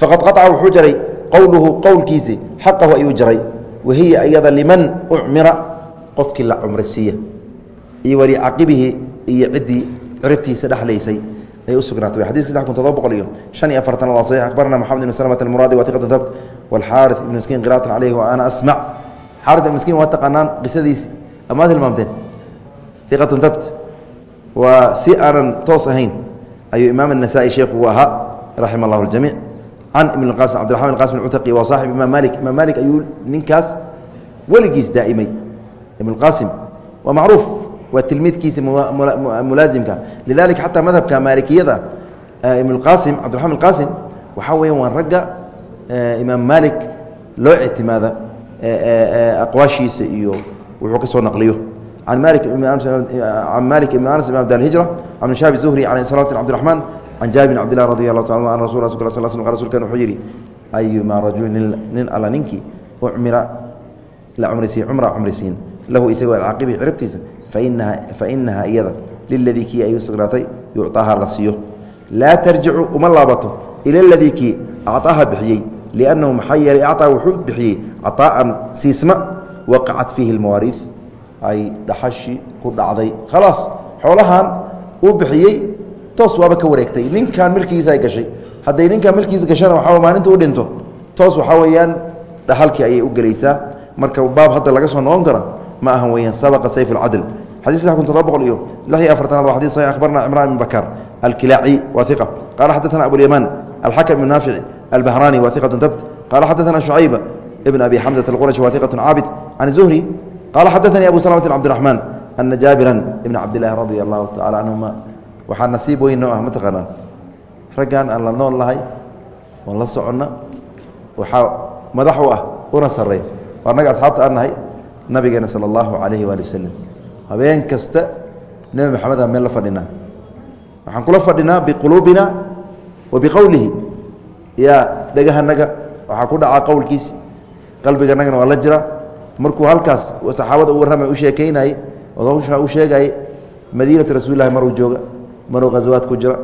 faqad qaطca wuxuu jaray qowluhu qowlkiisi xaqahu ayuu jaray. Wahiya iyada liman ucmira qofkii la cumrisiiya iyo walicaqibihi iyo ciddii ciribtiisa dhexlaysay ayay u sugnaatay. Xadis saddex kun todoba boqol iyo shan iyo afartan waa saxiix akhbarana moxamed ibn salmat almuraadi wa tiqatu dabt waalxaaris ibn miskiin qiraatan caleyhi wa ana asmac xaaris ibn miskiin waa taqaanaan qisadiisi amaa tilmaamteen iqatu dabt waa si aanan toos ahayn ayuu imaam anasaa'i sheekhu u ahaa raxima allahu aljamiic can ibn qasim cabdiraxman qasim alcutaqi waa saaxib imaam malik imaam malik ayuu ninkaas weligiis daa'imay. Ibn qasim waa macruuf waa tilmiidkiisa mulaasimka lidalika xataa madhabka maalikiyada ibn qasim cabdiraحman qasim waxaa weya waa ragga imaam malik loo ictimaada aqwaashiisa iyo wuxuu ka soo naqliyo. Can malik ibn anas imam dalhijra can shaabi zuhri can salawat cabdiraحman can jaabir bn cabdillah radi allahu taala an rasul rasul sl sl rsulkan wuxuu yidhi ayumaa rajulin nin alla ninkii ucmira la cumrisiiye cumra cumrisiin lahu isagoo alcaaqibi cirabtiisa fainaha fainaha iyada liladii kii ay u sugnaatay yucطaaha la siiyo laa tarjicu uma laabato ila ladii kii acطaaha bixiyey liannahu maxaa yeelay acطaa wuxuu bixiyey caطaa'an siisma waqacat fiihi اlmawaariid ay dhaxashi ku dhacday khalaas xoolahan uu bixiyey toos waaba ka wareegtay ninkan milkigiisa ay gashay hadday ninkan milkiisa gashana waxaa maalinta u dhinto toos waxaa weeyaan dhaxalkii ayay u gelaysaa marka baab hadda laga soo noqon kara ma ahan weyaan sabaqa sayf اlcadl xadis kun todoba boqol iyo lix iyo afartanaad waa xadis saxiix akhbarna cimraan ibn bakar alkilaaci waa iqa qaala xadaثana abulyamaan alxakm ibn naafici albahraani waa iqatu tabt qaala xadaثana shucayba ibn abi xamزة اlqurashi waa iqatu caabid can zuhri qaala xadaثanii abu slmt cabdiraxmaan ana jaabiran ibn cabdilahi radia allahu tacala canhuma waxaa nasiib weyn noo ah ma taqaanaan raggan aan la nool lahay oon la soconna waxaa madax u ah una sareey waa annaga asxaabta aan nahay nabigeena sala allahu calayhi waali wasalam habeen kasta nebi maxamed aan meel la fadhinaa. Waxaan kula fadhinaa biquluubina wa biqowlihi yaa dhegahanaga waxaa ku dhacaa qowlkiisi. Qalbiganagana waa la jira. Markuu halkaas saxaabada u warramay u sheekaynayey oosha u sheegayay madiinatu rasuulilahi maruu jooga maruu khasawaad ku jira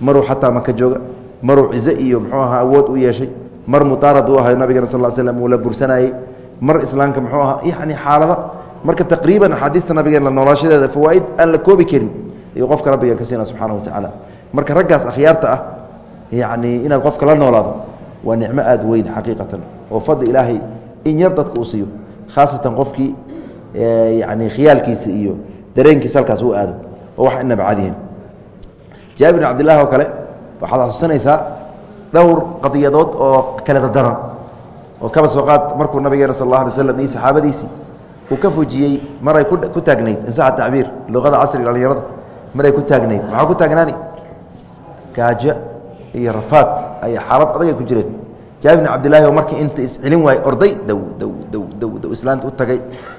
maruu xataa maka jooga maruu cize iyo muxuu ahaa awood u yeeshay mar mudaarad u ahayo nabigana sal slam uu la bursanayey mar islaamka muxuu ahaa yacni xaalada marka taqriiban axaadiista nabigeen la noolaashadeeda fawaa'id aan la koobi karin ayuu qofka rabbiga ka siina subxaana wa tacaala. Marka raggaas akhyaarta ah yacni inaad qofka la noolaado waa nicmo aada weyn xaqiiqatan oo fadli ilaahay in yar dadka uu siiyo khaasatan qofkii yani khiyaalkiisa iyo dareenkiisa halkaas u aado oo wax inaba caadihin jaabir bin oo kale waxaad xasuusanaysaa dhowr qadiyadood oo kale dadaran oo kaba soo qaad markuu nabigeena sal allah alay slam iyo saxaabadiisii uu ka fujiyey maray ku taagnayd insaxa tacbiir luqada casriga dhalinyarada maray ku taagnayd. Maxaa ku taagnaani? Gaajo iyo rafaad ay xaalad adagay ku jireen. Jaabir bin cabdillahi oo markii inta iscelin waayey orday dow dow dow dow dow islaanta u tagay.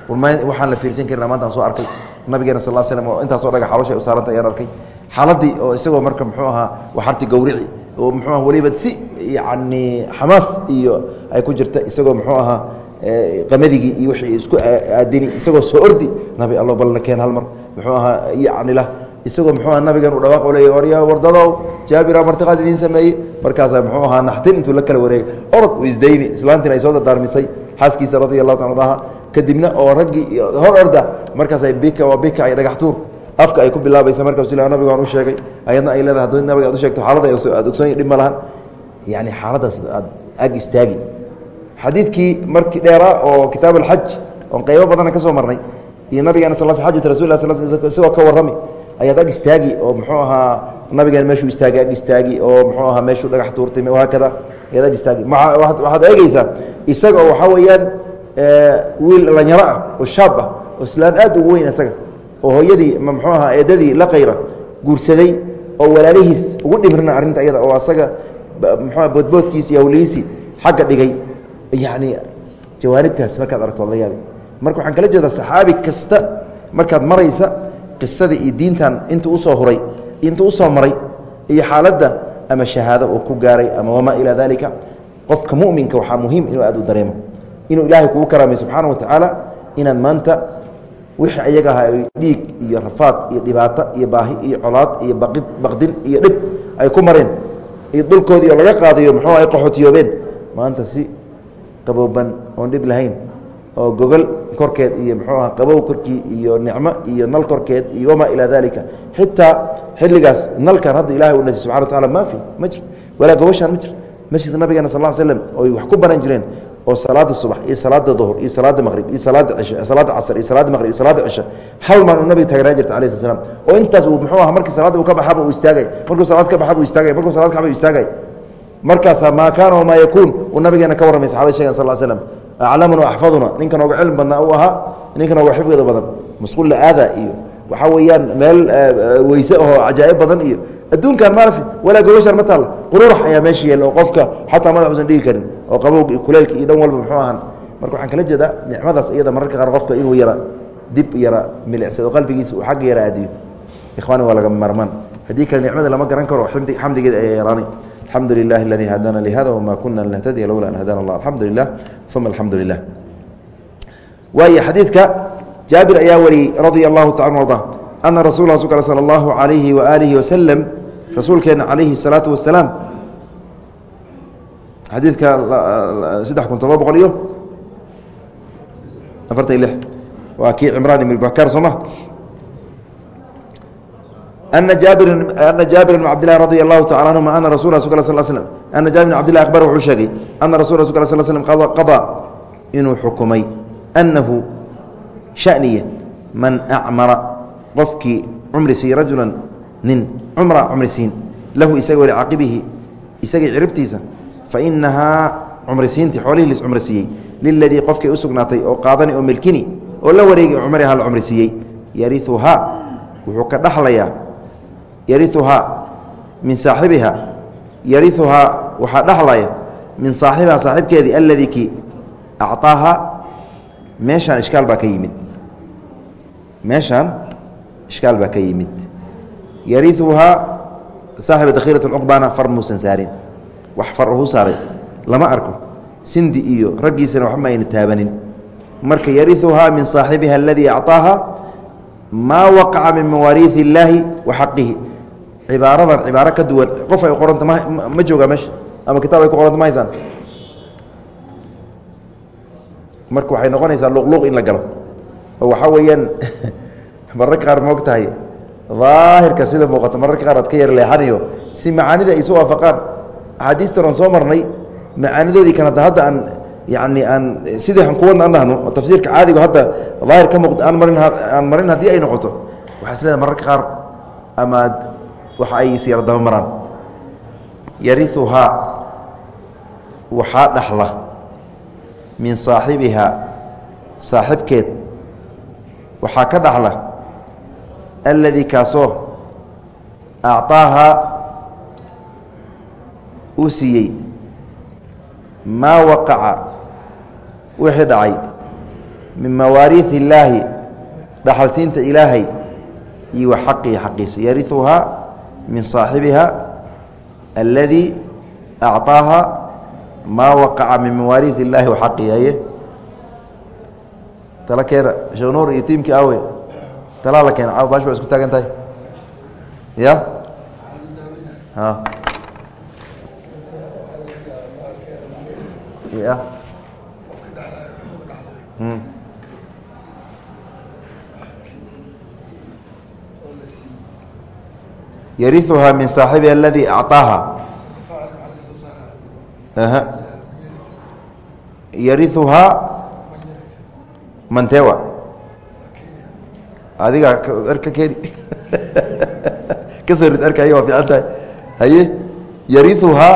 Waxaan la fiirsan karin maantaan soo arkay nabigeena sal l slm oo intaasoo dhaga xabasha u saaranta ayaan arkay. Xaaladii oo isagoo marka muxuu ahaa waxarti gawrici oo muxuu aha weliba si yacni xamaas iyo ay ku jirta isagoo muxuu ahaa qamadigi iyo wixii isku aadini isagoo soo ordi nabi allo balna keen hal mar. Muxuu ahaa yacni lah isagoo muxuu aha nabigan u dhawaaq leey warya wardadow jaabira martiqaad idiin sameeyey. Markaasaa muxuu ahaa naxdin intuu la kala wareegay. Orod u isdayni islaantiin ay soo dardaarmisay xaaskiisa radia allahu taala anha kadibna oo raggii hor orda markaasay bika waa bika ay dhagax tuur afka ay ku bilaabaysa markaasu ila nabiga aan u sheegay ayadna ay leedahay haddii nabiga ad u sheegto xaalada aad ogsoon dhib ma lahan. Yani xaaladaas aad ag istaagi xadiidkii markii dheeraa oo kitaab alxaj oon qaybo badana ka soo marnay iyo nabigeena sal xajat rasul lah sal isagoo ka warrami ayaad ag istaagi oo muxuu ahaa nabigeena meeshuu istaagi ag istaagi oo muxuu ahaa meeshuu dhagax tuurtay haakada ayaad ag istaagi. Waxaad eegeysaa isaga oo waxaa weeyaan wiil dhalinyaro ah oo shaab ah oo islaan aad ugu weyn isaga oo hooyadii muxuu ahaa eedadii la qayra guursaday oo walaalihiis ugu dhimrina arrinta ayada oo asaga muxua boodboodkiisi iyo hawlihiisii xagga dhigay. Yacni jawaanibtaas markaad aragto waad la yaabi marka waxaan kala jeedaa saxaabi kasta markaad maraysa qisada iyo diintan inta u soo huray inta u soo maray iyo xaaladda ama shahaado uu ku gaaray ama wamaa ilaa dalika qofka muminka waxaa muhiim inuu aad u dareemo inuu ilaahay kugu karaamay subxaana wa tacaala inaad maanta wixii ayaga ahaa dhiig iyo rafaad iyo dhibaato iyo baahi iyo colaad iyo baqdin iyo dhib ay ku mareen. Iyo dhulkoodii oo laga qaadayo muxuu ay qaxootiyoobeen. Maanta si qabooban oon dhib lahayn oo gogol korkeed iyo muxuu aha qabow korkii iyo nicmo iyo nal korkeed iyo wamaa ilaa dalika xitaa xilligaas nalkan hadda ilahay u nasiy subxana wa tacala maa fi ma jir. Walaa gobashaan ma jir. Masjidka nabigeena sal l slam oy wax ku baran jireen oo salaada subax iyo salaada duhur iyo salaada maqrib iyo salaada cisha salaada casr iyo salaada maqrib iyo salaada cisha hal mar uu nabiga taagnaan jirta alayh slat slam oo intaas uu muxuu aha markii salaada uu ka baxaba uu istaagay markuu salaad ka baxaba uu istaagay markuu salaad ka baxaba uu istaagay. Markaasaa maa kaana wamaa yakuun uu nabigeena ka warramay saxabada sheegen sal slam aclamuna axfaduna ninka nooga cilmi badnaa uu ahaa ninka nooga xifdiga badan masquulla aada iyo waxaa weeyaan meel weyse ahoo cajaa'ib badan iyo adduunkan maarfi walaa gobashaan ma taalla. Qururax ayaa meesha yeela oo qofka xataa madax usan dhigi karin oo qabowg iyo kuleylka iyo dhan walba muxuu ahaan marka waxaan kala jeedaa nicmadaas iyada mararka qaar qofka inuu yara dib yara milicsado qalbigiisa uu xagga yara aadiyo. Ikhwaani waa laga marmaan haddii kale nicmada lama garan karo xamdigeeda ayaa yaraanay alxamdu lilahi aladii hadana lihada wma kuna linahtadiya lowla an hadana allah alxamdu lilah uma alxamdu lilah waay xadiidka jaabir ayaa wariyey radia allahu taala arda ana rasul rasulka sala allahu alayhi waaalihi wasalam rasuulkeena calayhi الsalaatu wasalaam xadiidka saddex kun todoba boqol iyo afartan iyo lix. Waa kii cimraan ibn bakar soo ma? Ana jaabir ana jaabir bn cabd lahi radi allahu tacala anhuma ana rasul rasul sl slm ana jaabir bn cabd lah akbar wuxuu sheegay ana rasul rasul sl slm qadaa inuu xukumay annahu shaniya man acmara qofkii cumri siiy rajulan nin cumra cumri siin lahu isaga wali caqibihi isagii ciribtiisa fa inahaa cumrisiintii xoolihii lis cumri siiyey liladii qofkay u sugnaatay oo qaadani oo milkini oo la wareegay cumriha la cumri siiyey yariuhaa wuxuu ka dhaxlayaa yariuhaa min saaxibiha yariuhaa waxaa dhaxlaya min saaxibiha saaxibkeedii alladii kii acطaaha meeshaan ishkaal baa ka yimid meeshaan ishkaal baa ka yimid yariuhaa saaxiba dakhiilat اcuqbana far muusan saarin wax far uhu saaray lama arko sindi iyo raggiisana waxba ma ayna taabanin marka yariuhaa min saaxibiha aladii acطaaha maa waqaca min mawaariiث اllaahi wa xaqihi cibaaradan cibaaro ka duwan qof ay qoranta ma joogaa meesha ama kitaab ay ku qoranta ma haysaan marka waxay noqonaysaa luqluuq in la galo oo waxaa weeyaan *laughs* mararka qaar moog tahay daahirka sida muuqata mararka qaar aad ka yar leexanayo si macaanida ay isu waafaqaan axaadiistan oon soo marnay macaanidoodii kan hadda hadda aan yani aan sidii aan kuwana an dhahno oo tafsiirka caadigo hadda daahir ka muuqda aan marin aan marin haddii ay noqoto waxaa is mararka qaar amaad waxa ay is yara daba maraan. Yariuhaa waxaa dhaxla min saaxibiha saaxibkeed waxaa ka dhaxla alladii kaasoo acطaahaa uu siiyey maa waqaca wixii dhacay min mawaariiث illaahi dhaxalsiinta ilaahay iyo wa xaqihi xaqiisa yariuhaa min saaxibiha alladii acطaahaa maa waqaca min mawaariiث illaahi wa xaqihi aye tala keena sheknuur iyo tiimkii awe talaa la keena bash ba isku taagan tahay ya Ya yariuhaa min saaxibi aladii acطaaha yariuhaa mantewa adiga erka keeni ka soo rid erka aya waa fiican tahay haye yariuhaa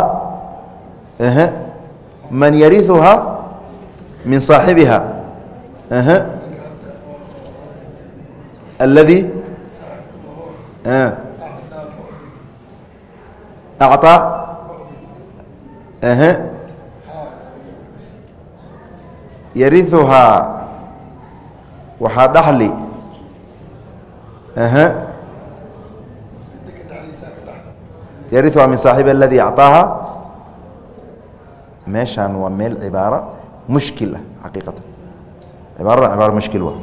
man yariuhaa min صaaxibiha اladii acطaa yariuhaa waxaa dhaxli yariuhaa min saaxibi aladii acطaaha meeshaan waa meel cibaaro mushkil ah xaqiiqatan. Cibaaradan cibaaro mushkil wa.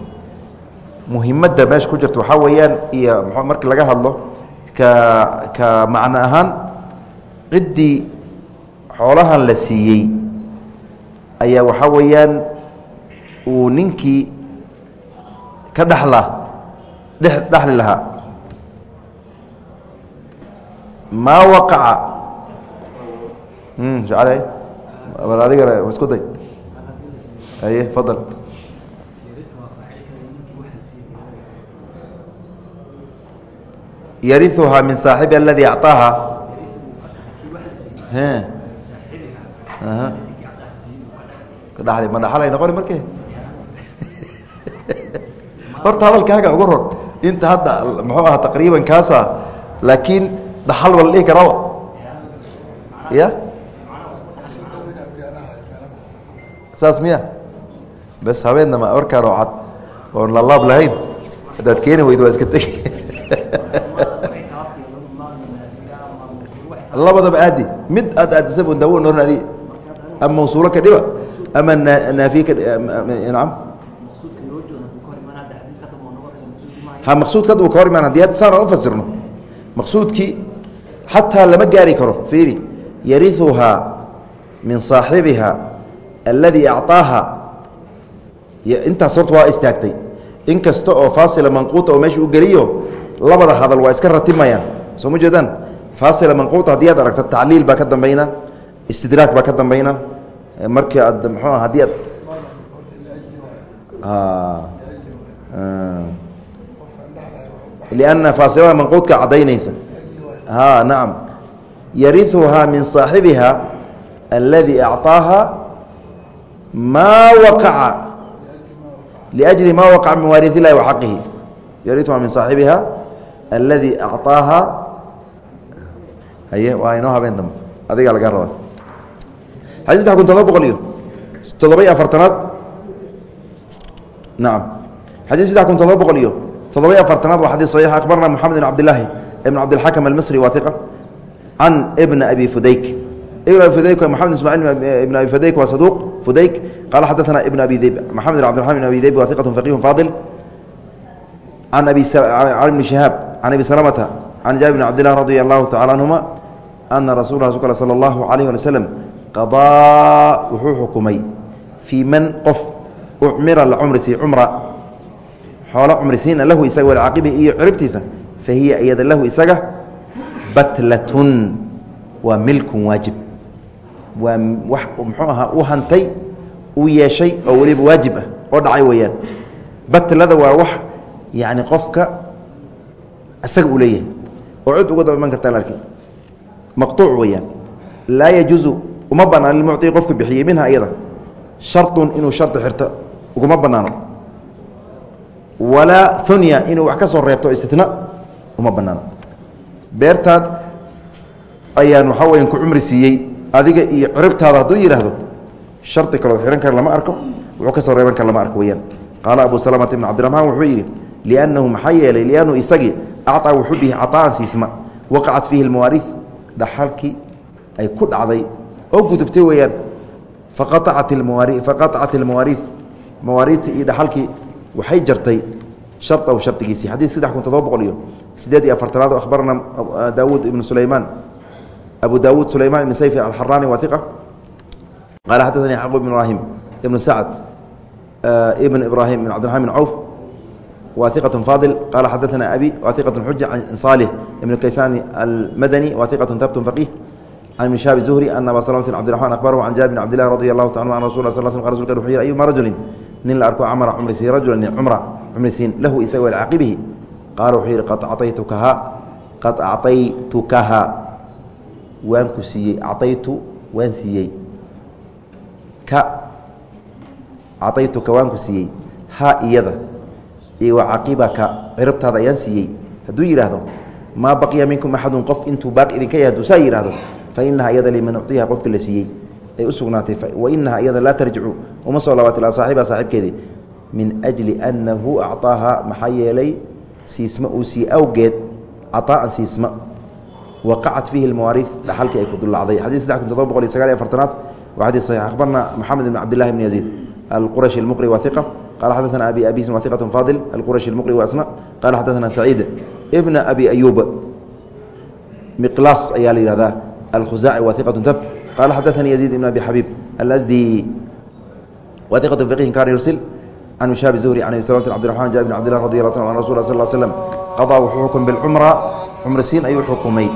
Muhimadda meesha ku jirta waxaa weeyaan iyo m laga hadlo ka ka macno ahaan ciddii xoolahan la siiyey ayaa waxaa weeyaan uu ninkii ka dhaxla dhe dhaxli lahaa. Maa waqaca. Bal adigana isku day. Aye fadal. Yariuhaa min saaxibi aladii acطaaha kadhaxday ma dhaxalay noqoni marke *laughs* horta hadalkaaga uga ror inta hadda muxuu aha taqriiban kaasa laakiin dhaxal ba la dhihi karaba. Ya saas miya? Bes habeenna ma warkaan oo cad oon lalaab lahayn? Haddaad keeni weydo waa iska tegi. *laughs* Labadaba aadi. Mid aad aadisa un daawo noran adi ama mawsuulo ka dhiba? Ama naafiye ka naam ha maqsuudka hadda u ka hor imaan. Hadda saan aan ufasirno maqsuudkii xataa lama gaari karo. Fiiri yariuhaa min saaxibiha alladii acطaaha intaas horta waa istaagtay in kasta oo faasila manquuta oo meesha u geliyo labada hadal waa iska ratimayaan soo ma jeedaan faasila manquuta haddii aad aragto tacliil baa ka dambayna istidraak baa ka dambayna markii aad mxuu haddii aad لأنa faasilada manquudka cadaynaysa ha naعam yariثuhaa min صaaxibiha اladي أعطaaha maa waqaca لأجli ma waqaca min waariث الlahi وaxaqihi yariثuhaa min صaaxibiha اladي أعطaaha haye waa inoo habeen dambe adigaa laga raba xadii saddex kun todoba boqol iyo toddoba iyo afartanaad naam xadii saddex kun todoba boqol iyo toddoba iyo afartanaad waa xadii صaxiix akbarna moxamed ibn cabdilaahi ibn cabdilxakam almisri waa iqa can ibna abi fudayk ibn abi fudayk moxamed ismaciil ibn abi fudayk waa saduuq fudayk qaala xadaثana ibn abi dib moxamed ibn abdiraحman ibn abi dib waa iqat faqih faadil can abi can ibni shihaab can abi salamata can jaabir bn cabdilah radi allahu tacala canhuma ana rasul rasulka salى اllahu alayh ali wslam qadaa wuxuu xukumay fii man qof ucmira la cumrisi cumra xoolo cumrisiina lahu isaga walcaaqibihi iyo ciribtiisa fa hiya iyada lahu isaga batlatun waa milkun waajib waa wax muxuu ahaa u hantay u yeeshay oo weliba waajib ah oo dhacay weeyaan. Batlada waa wax yacni qofka isaga uu leeyahay oo cid uga daba iman karta maqtuuc weeyaan. Laa yajuusu uma banaan limucii qofka bixiyey minha iyada. Sharطun inuu shardi xirto uguma banaano. Walaa hunya inuu wax ka soo reebto istina uma banaano. Beertaad ayaan waxaa weya ku cumri siiyey adiga iyo ciribtaada hadduu yidhaahdo shardi kalood xihan kara lama arko wuxuu ka soo reeban kara lama arko weyaan qaala abu salamata ibn cabdiraxmaan wuxuu yidhi liannahu maxaa yeelay liannahu isagii acطaa wuxuu bihi caطaa'an siisma waqacat fiihi اlmawaariiث dhaxalkii ay ku dhacday oo gudubtay weeyaan faqaacat ilmawaari faqaacat ilmawaariid mawaariidta iyo dhaxalkii waxay jartay sharطahu shardigiisii xadiid saddex kun todoba boqol iyo sideed iyo afartanaad akhbarana daawuud ibnu sulaymaan abu daawuud sulaymaan ibn sayfi alxaraani waa iqa qaala xadaثanii xaqu ibn ibraahim ibnu sacd ibn ibraahim ibn cabdiraxman ibn cawf wa iqaة faadil qaala xadaثana abi wa iqaة xuja can saalix ibn kaysani almadani wa iqaة tabt faqih can ibn shahab zuhri ana aba slmt bn cbdiرaحman akbarahu can jaabir bn cbd lah radi allahu taala an rasul sl sl rasulka wuxuu yihi ayuma rajulin nin la arko camra cumrisiin rajulan cumra cumrisiin lahu isaga walcaaqibihi qaala wuxuu yihi qad acaytukaha qad acطaytukaha waan ku siiyey caaytu waan siiyey. Ka caaytuka waan ku siiyey. Ha iyada. Iyo wacaqibaka cirabtaada ayaan siiyey. Hadduu yidhaahdo maa baqiya minkum axadun qof intuu baaqi idinka yahay haduu saa yidhahdo fa inaha iyada liman uctiha qofka la siiyey. Ay u sugnaatay wa inaha iyada laa tarjicu uma soo laabata ilaa saaxibiha saaxibkeedii min ajli annahu acطaaha maxaa yeelay siisma uu siiyey awgeed caطaa'an siisma waqacat fiihi اlmawaariiث dhaxalkii ay ku dullacday xadid saddex kun todoba boqol iyo sagaal iyo afartanaad waa xadid saxiix akhbarna moxamed ibn cabdillahi ibn yaziid alqurashi almuqri waa iqa qala xadaثna abi abisin wa iqaة faadil alqurashi almuqri wa asna qala xadaثna saciid ibna abi ayuub miqlaas ayaa la yihahdaa alkhuzaaci wa iqaة tabt qala xadaثani yaziid ibn abi xabiib alasdi wa iqaة fiqhin kana yursil can mishaabi zuhri can abi salmt cbdiرaحman ja bn cbd lah radi allah ta an rasul sal slm qaضىa wuxuu xukm bاlcumra cumrisiin ayuu xukumay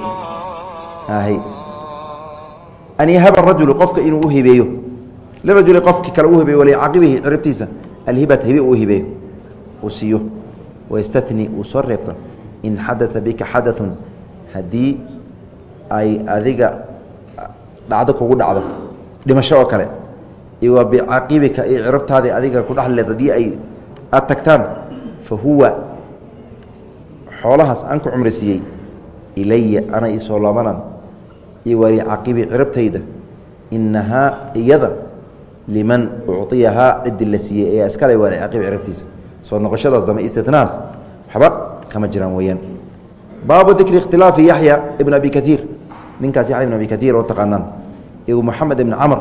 an yahaba rajulu qofka inuu u hibeeyo. Lirajuli qofki kale u hibeey walicaqibihi ciribtiisa. Alhibata hibe uu hibeeyo. Uu siiyo. Waystatni uu soo reebto. In xadaa bika xadaثun haddii ay adiga dhacdo kugu dhacdo. Dhimasho oo kale. Iyo bicaqibika iyo cirabtaadii adiga ku dhexleed haddii ay aad tagtaan fa huwa xoolahaas aan ku cumrisiiyey ilaya ana isoo loomanan iyo walicaqibi cirabtayda inahaa iyada liman ucطiyahaa cidi la siiyey ee iskale walicaqibi cirabtiisa. Soo noqoshadaas dambe istinaas waxba kama jiraan weyaan baabu dikri ikhtilaafi yaxya ibn abi kaiir ninkaas yaxya ibn abi kaiir oo taqaanaan. Iyo moxamed ibn camr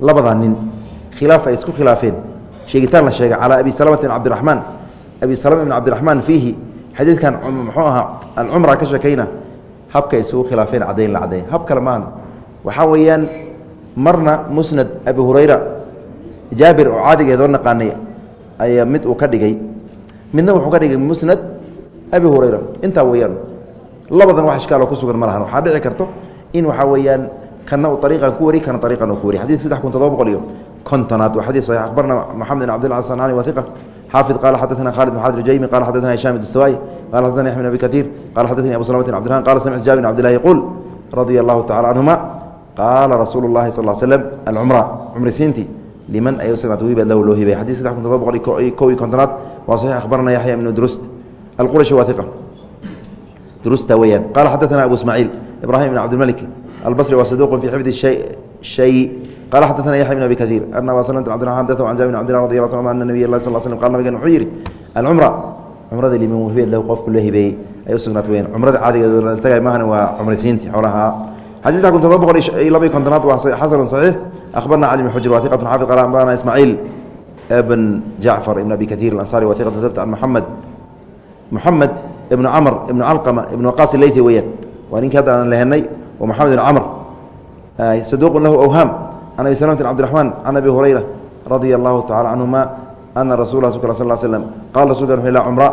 labadaa nin khilaaf ay isku khilaafeen. Sheegitaan la sheegay calaa abi salamata ibn cabdiraxmaan abi salama ibn cabdiraxmaan fiihi xadiidkan muxuu ahaa alcumra ka sheekayna habka isugu khilaafeen cadayn la cadeey hab kale maahan waxaa weeyaan marna musnad abi hurayra jaabir oo caadigeedoo naqaanay ayaa mid uu ka dhigay. Midna wuxuu ka dhigay musnad abi hurayra. Intaa weeyaan labadan wax ishkaaloo ku sugan ma lahan. Waxaa dhici karto in waxaa weeyaan kana uu ariiqan ku wari kana ariiqan uu ku wari. Xadid saddex kun todoba boqol iyo kontonaad. Waa xadid saxiix akhbarna moxamed bin cabdillah asanani wa hiqa xaafid qala xadaana khaalid bn xaafid jaymi qala xadaana hisham dastawaayi qala xadaana yaxmed abi kaiir qala xadaani abu salamatin abdiran qala samictu jabir abdillahi yaquul radia allahu tacala canhuma qaala rasuulu llahi sal l slem alcumra cumrisiintii liman ay usagnat wiibaad lahu loo hibay xadii saddex kun todoba boqol kow iyo kontonaad waa saxiix akhbarana yaxya ibnu durust alqurashi waa iqa durusta weeyaan qala xadaana abu ismaaciil ibrahim ibn cabdilmalik albasri waa saduuqun fii xifdi shay qala xadana yaxya bn abi kaiir ana waa snt bdiran data an jabir abdillah radi a ana nabiy lah sal sl qal nabigen wuxuu yidhi alcumra cumrada liman hibeedl qofku la hibeeyey ay usugnaat weyn cumrada caadigeedu la tagay maahane waa cumraysiintii xoolaha xadiiska kun todoba boqol iyo labaiy kontonaad waa xasanu saxiix ahbarna cali bn xujir wa iqatun xafid qala anbana ismaaciil bn jacfar ibn abi kaiir alansari wa iqatun tabt an muxamed muxamed ibnu camr ibnu calqama ibnu waqaas leyti weyaan waa ninkii hadda aan lehenay wa moxamed ibn camr saduuqun lahu awhaam can abi salamti cabdiraxmaan can abi hurayra radia allahu tacala canhuma ana rasul sl sl slm qala rasulka wuxu la cumra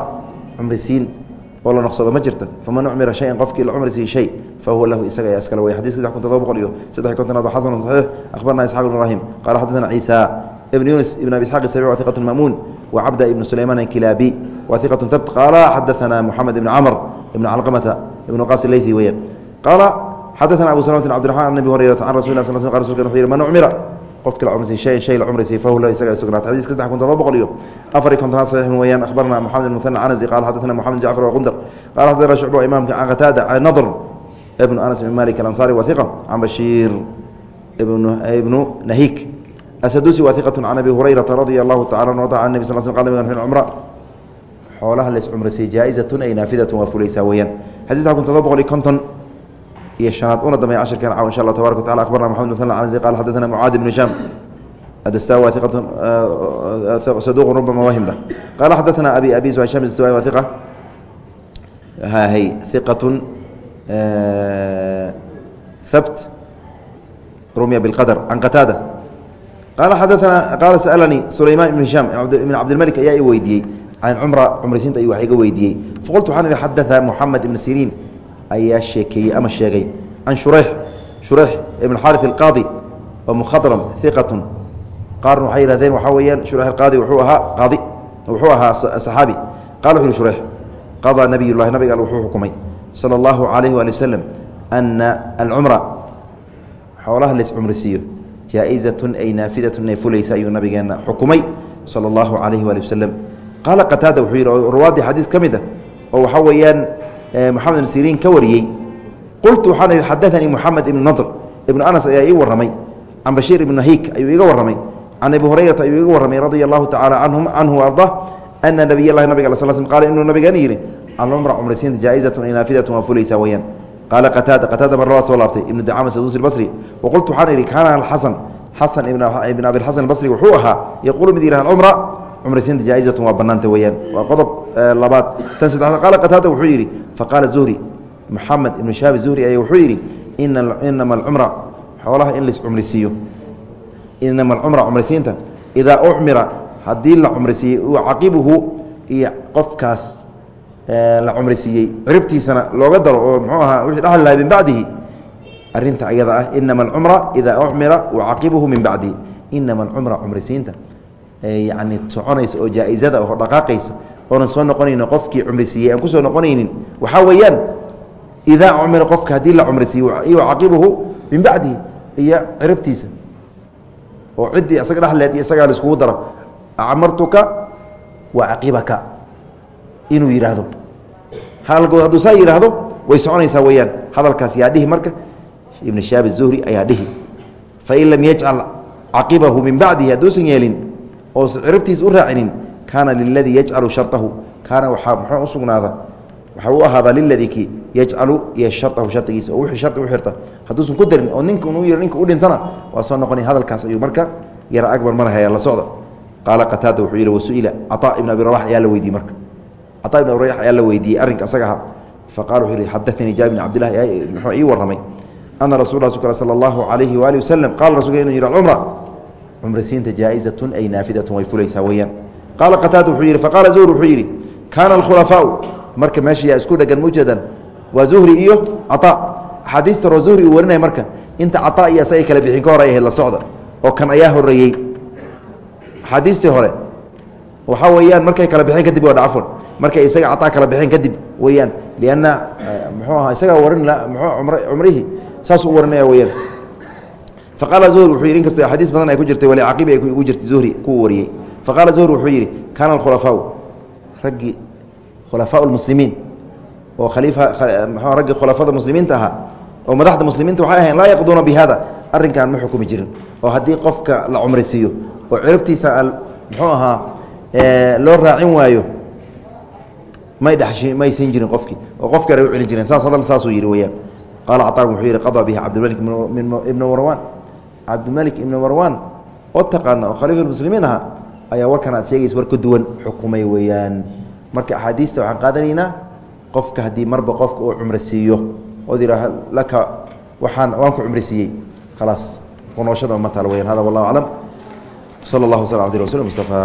cumrisiin oo la noqsado ma jirta faman ucmira shayan qofkii la cumrisiiy shay fahuwa lahu isaga ayaa iskale wey xadis saddex kun todoba boqol iyo saddex kontonaad wa xasanu saxiix akhbarna isxaq ibn ibrahim qala xaddaثna ciisa ibn yunis ibn abi isxaq isabic wa iqat mamuun wa cabda ibn sulayman akilaabi وثقة ثبت قال xdثna محمد بن cمر بن علقمة بن qاs leyثي weyaan qال xadثna xadana abu slmt bdiaman abi hurayraa an rasul q man umira qofki la umrsiy hayan hay la umraysay fahulo isaga sugnaatay xadis saddex kun todoba boqol iyo afari kontonaad saxiix weyaan akhbarna moxamed ibn muhana anasi qaala xadana moxamed jacfar waqundar qaala xadana shucba imamka can qataada can nadr ibn anas ibn malik alansaari wathiqa can bashiir ibnu nahik asadusi wathiqatu can abi hurayrata radia allahu tacala an arda an nebi sl sl qal nabiga nuxin cumra xoolaha lays cumraysay jaa-izatun ay naafidatu waa fulaysaa weyaan xadiis saddex kun todoba boqol iyo konton iyo shanaad. Una dambeya cashirkan caw insha allah tabarak wa tacala akhbarna maxamed bn qala xadathana mucaadi bnu hisham ayaa sheekeeyey ama sheegay can shureyx shureyx ibn xaari alqaadi oo mukhadram iqatun qaarna waxay yihahdeen waxaa weeyaan shureyx alqaadi wuxuu ahaa qaadi wuxuu ahaa saxaabi. Qala wuxu shureyx qadaa nabiy llahi nabiga al wuxuu xukumay sala allahu calayhi waali wasalam ana alcumra xoolaha lays cumrisiiyo jaa-izatun ay naafidatun ay fulaysa ayuu nabigeenna xukumay sala allahu calayhi waali wasalam qaala qataada wuxuu yidhi oo ruwaadii xadiis ka mid ah oo waxaa weeyaan moxamed ibn siriin ka wariyey. Qultu waxaan idhi xadaanii moxamed ibnu nadr. Ibnu anas ayaa ii warramay. Can bashiir ibnu nahiik ayuu iga warramay. Can abi hurayrata ayuu iga warramay radia allahu tacala canhum canhu arda ana nabiy llahi nabig sl sl qala inuu nabigeena yidhi alcumra cumrisiinta jaa-izatun ay naafidatun waa fulaysaa weeyaan qaala qataada qataada mar labaad soo laabtay ibnu dacama saduusi basri waqultu waxaan idhi kaana alxasan xasan ibn abilxasan albasri wuxuu ahaa yaquulu mid yidhah alcumra cumrisiinta jaa-izatun waa banaanta weyaan waa qodob labaad. Tan saddexaad qaala qataada wuxuu yidhi faqaala zuhri moxamed ibnu shahab zuhri ayaa wuxuu yidhi inama alcumra xoolaha in lais cumrisiiyo. Inama alcumra cumrisiinta idaa ucmira haddii la cumrisiiyey caqibuhu iyo qofkaas la cumrisiiyey. Ciribtiisana looga daro oo muxuu ahaa wixii dhexli lahay min bacdihi. Arinta ayada ah inama alcumra idaa ucmira wacaqibuhu min bacdihi. Inama alcumra cumrisiinta yani soconaysa oo jaa-izada oo dhaqaaqaysa oonan soo noqonaynin qofkii cumrisiiyey aan ku soo noqonaynin waxaa weeyaan idaa cumira qofka haddii la cumrisiiyo iyo caqibuhu min bacdihi iyo ciribtiisa. Oo ciddii isaga dhexleed iyo isagaa laiskugu daro acmartuka wa caqibaka inuu yidhaahdo hadalkood hadduu saa yidhaahdo way soconaysaa weeyaan. Hadalkaas yaa dhihi marka ibn shaab الzuhri ayaa dhihi fain lam yajcal caqibahu min bacdihi hadduusan yeelin oos cirabtiis u raacinin kaana liladii yajcalu sharahu kaana waaa muxuu usugnaada waxaa u ahaadaa liladii ki yajcalu sharahu shardigiisa oo wii shari u irta hadduusan ku darin oo ninka u ninka u dhintana waa soo noqonay hadalkaas ayuu marka yara agbar marahaya la socda. Qaala qataada wuxuu yihi wasu'ila caaa ibn abi rabax ayaa la weydiiyey marka. Caaa ibn abi rabax ayaa la weydiiyey arrinka isaga aha faqala wuxuu yihi xadaanii jaabir bn cabdillahi muxuu ii warramay. Ana rasul s sal allahu alayhi waali waslm qala rasulka inu yihi acumra cumrisiinta jaaizatu ay naafidatu way fulaysaa weyaan qaala qataada wuxuu yihi faqaala zuhr wuxuu yidhi kaana alkhulafaau. Marka meesha yaa isku dhegan mujadan waa zuhri iyo caaa axaadiista roo zuhri uu warinaya marka inta caaa iyo asagay kala bixin ka hor ay ahayd la socda oo kan ayaa horeeyey axaadiistii hore waxaa weeyaan markay kala bixeen kadib waa dhacfon markay isaga caaa kala bixeen kadib weyaan lianna eh, muxuu aha isagaa warin mxuu cumrihii saas u warinaya weyaan faqaala zuhri wuxuu yidhi inkastoo axaadiis badan ay ku jirtay walicaqibi ay ugu jirtay zuhri kuwa wariyey faqaala zuhri wuxuu yidhi kaana alkhulafaau raggii khulafaa lmuslimiin oo khaliifa raggii khulafada muslimiinta ahaa oo madaxda muslimiinta waxay ahayn laa yaqduuna bi hada ma xukumi jirin oo haddii qofka la cumrisiiyo oo ciribtiisa muxuu ahaa loo raacin waayo may dheshi may jirin qofkii oo qof kale u celin jireen saas hadal saasuu yidhi weyaan qaala caطaa wuxuu yidhi qadaa bihi cabdilmalik ibna marwan cabdilmalik ibna marwan oo taqaana oo khaliifa muslimiin ahaa ayaa warkan aad sheegaysa war ka duwan xukumay weeyaan. Marka axaadiista waxaan qaadanaynaa qofka haddii marba qofka uu cumro siiyo ood yidhaah laka waxaan waan ku cumrisiiyey khalaas qunoashada uma taal weyaan hada wallahu aclam. Sala اllah wasl abdi rasul mustafa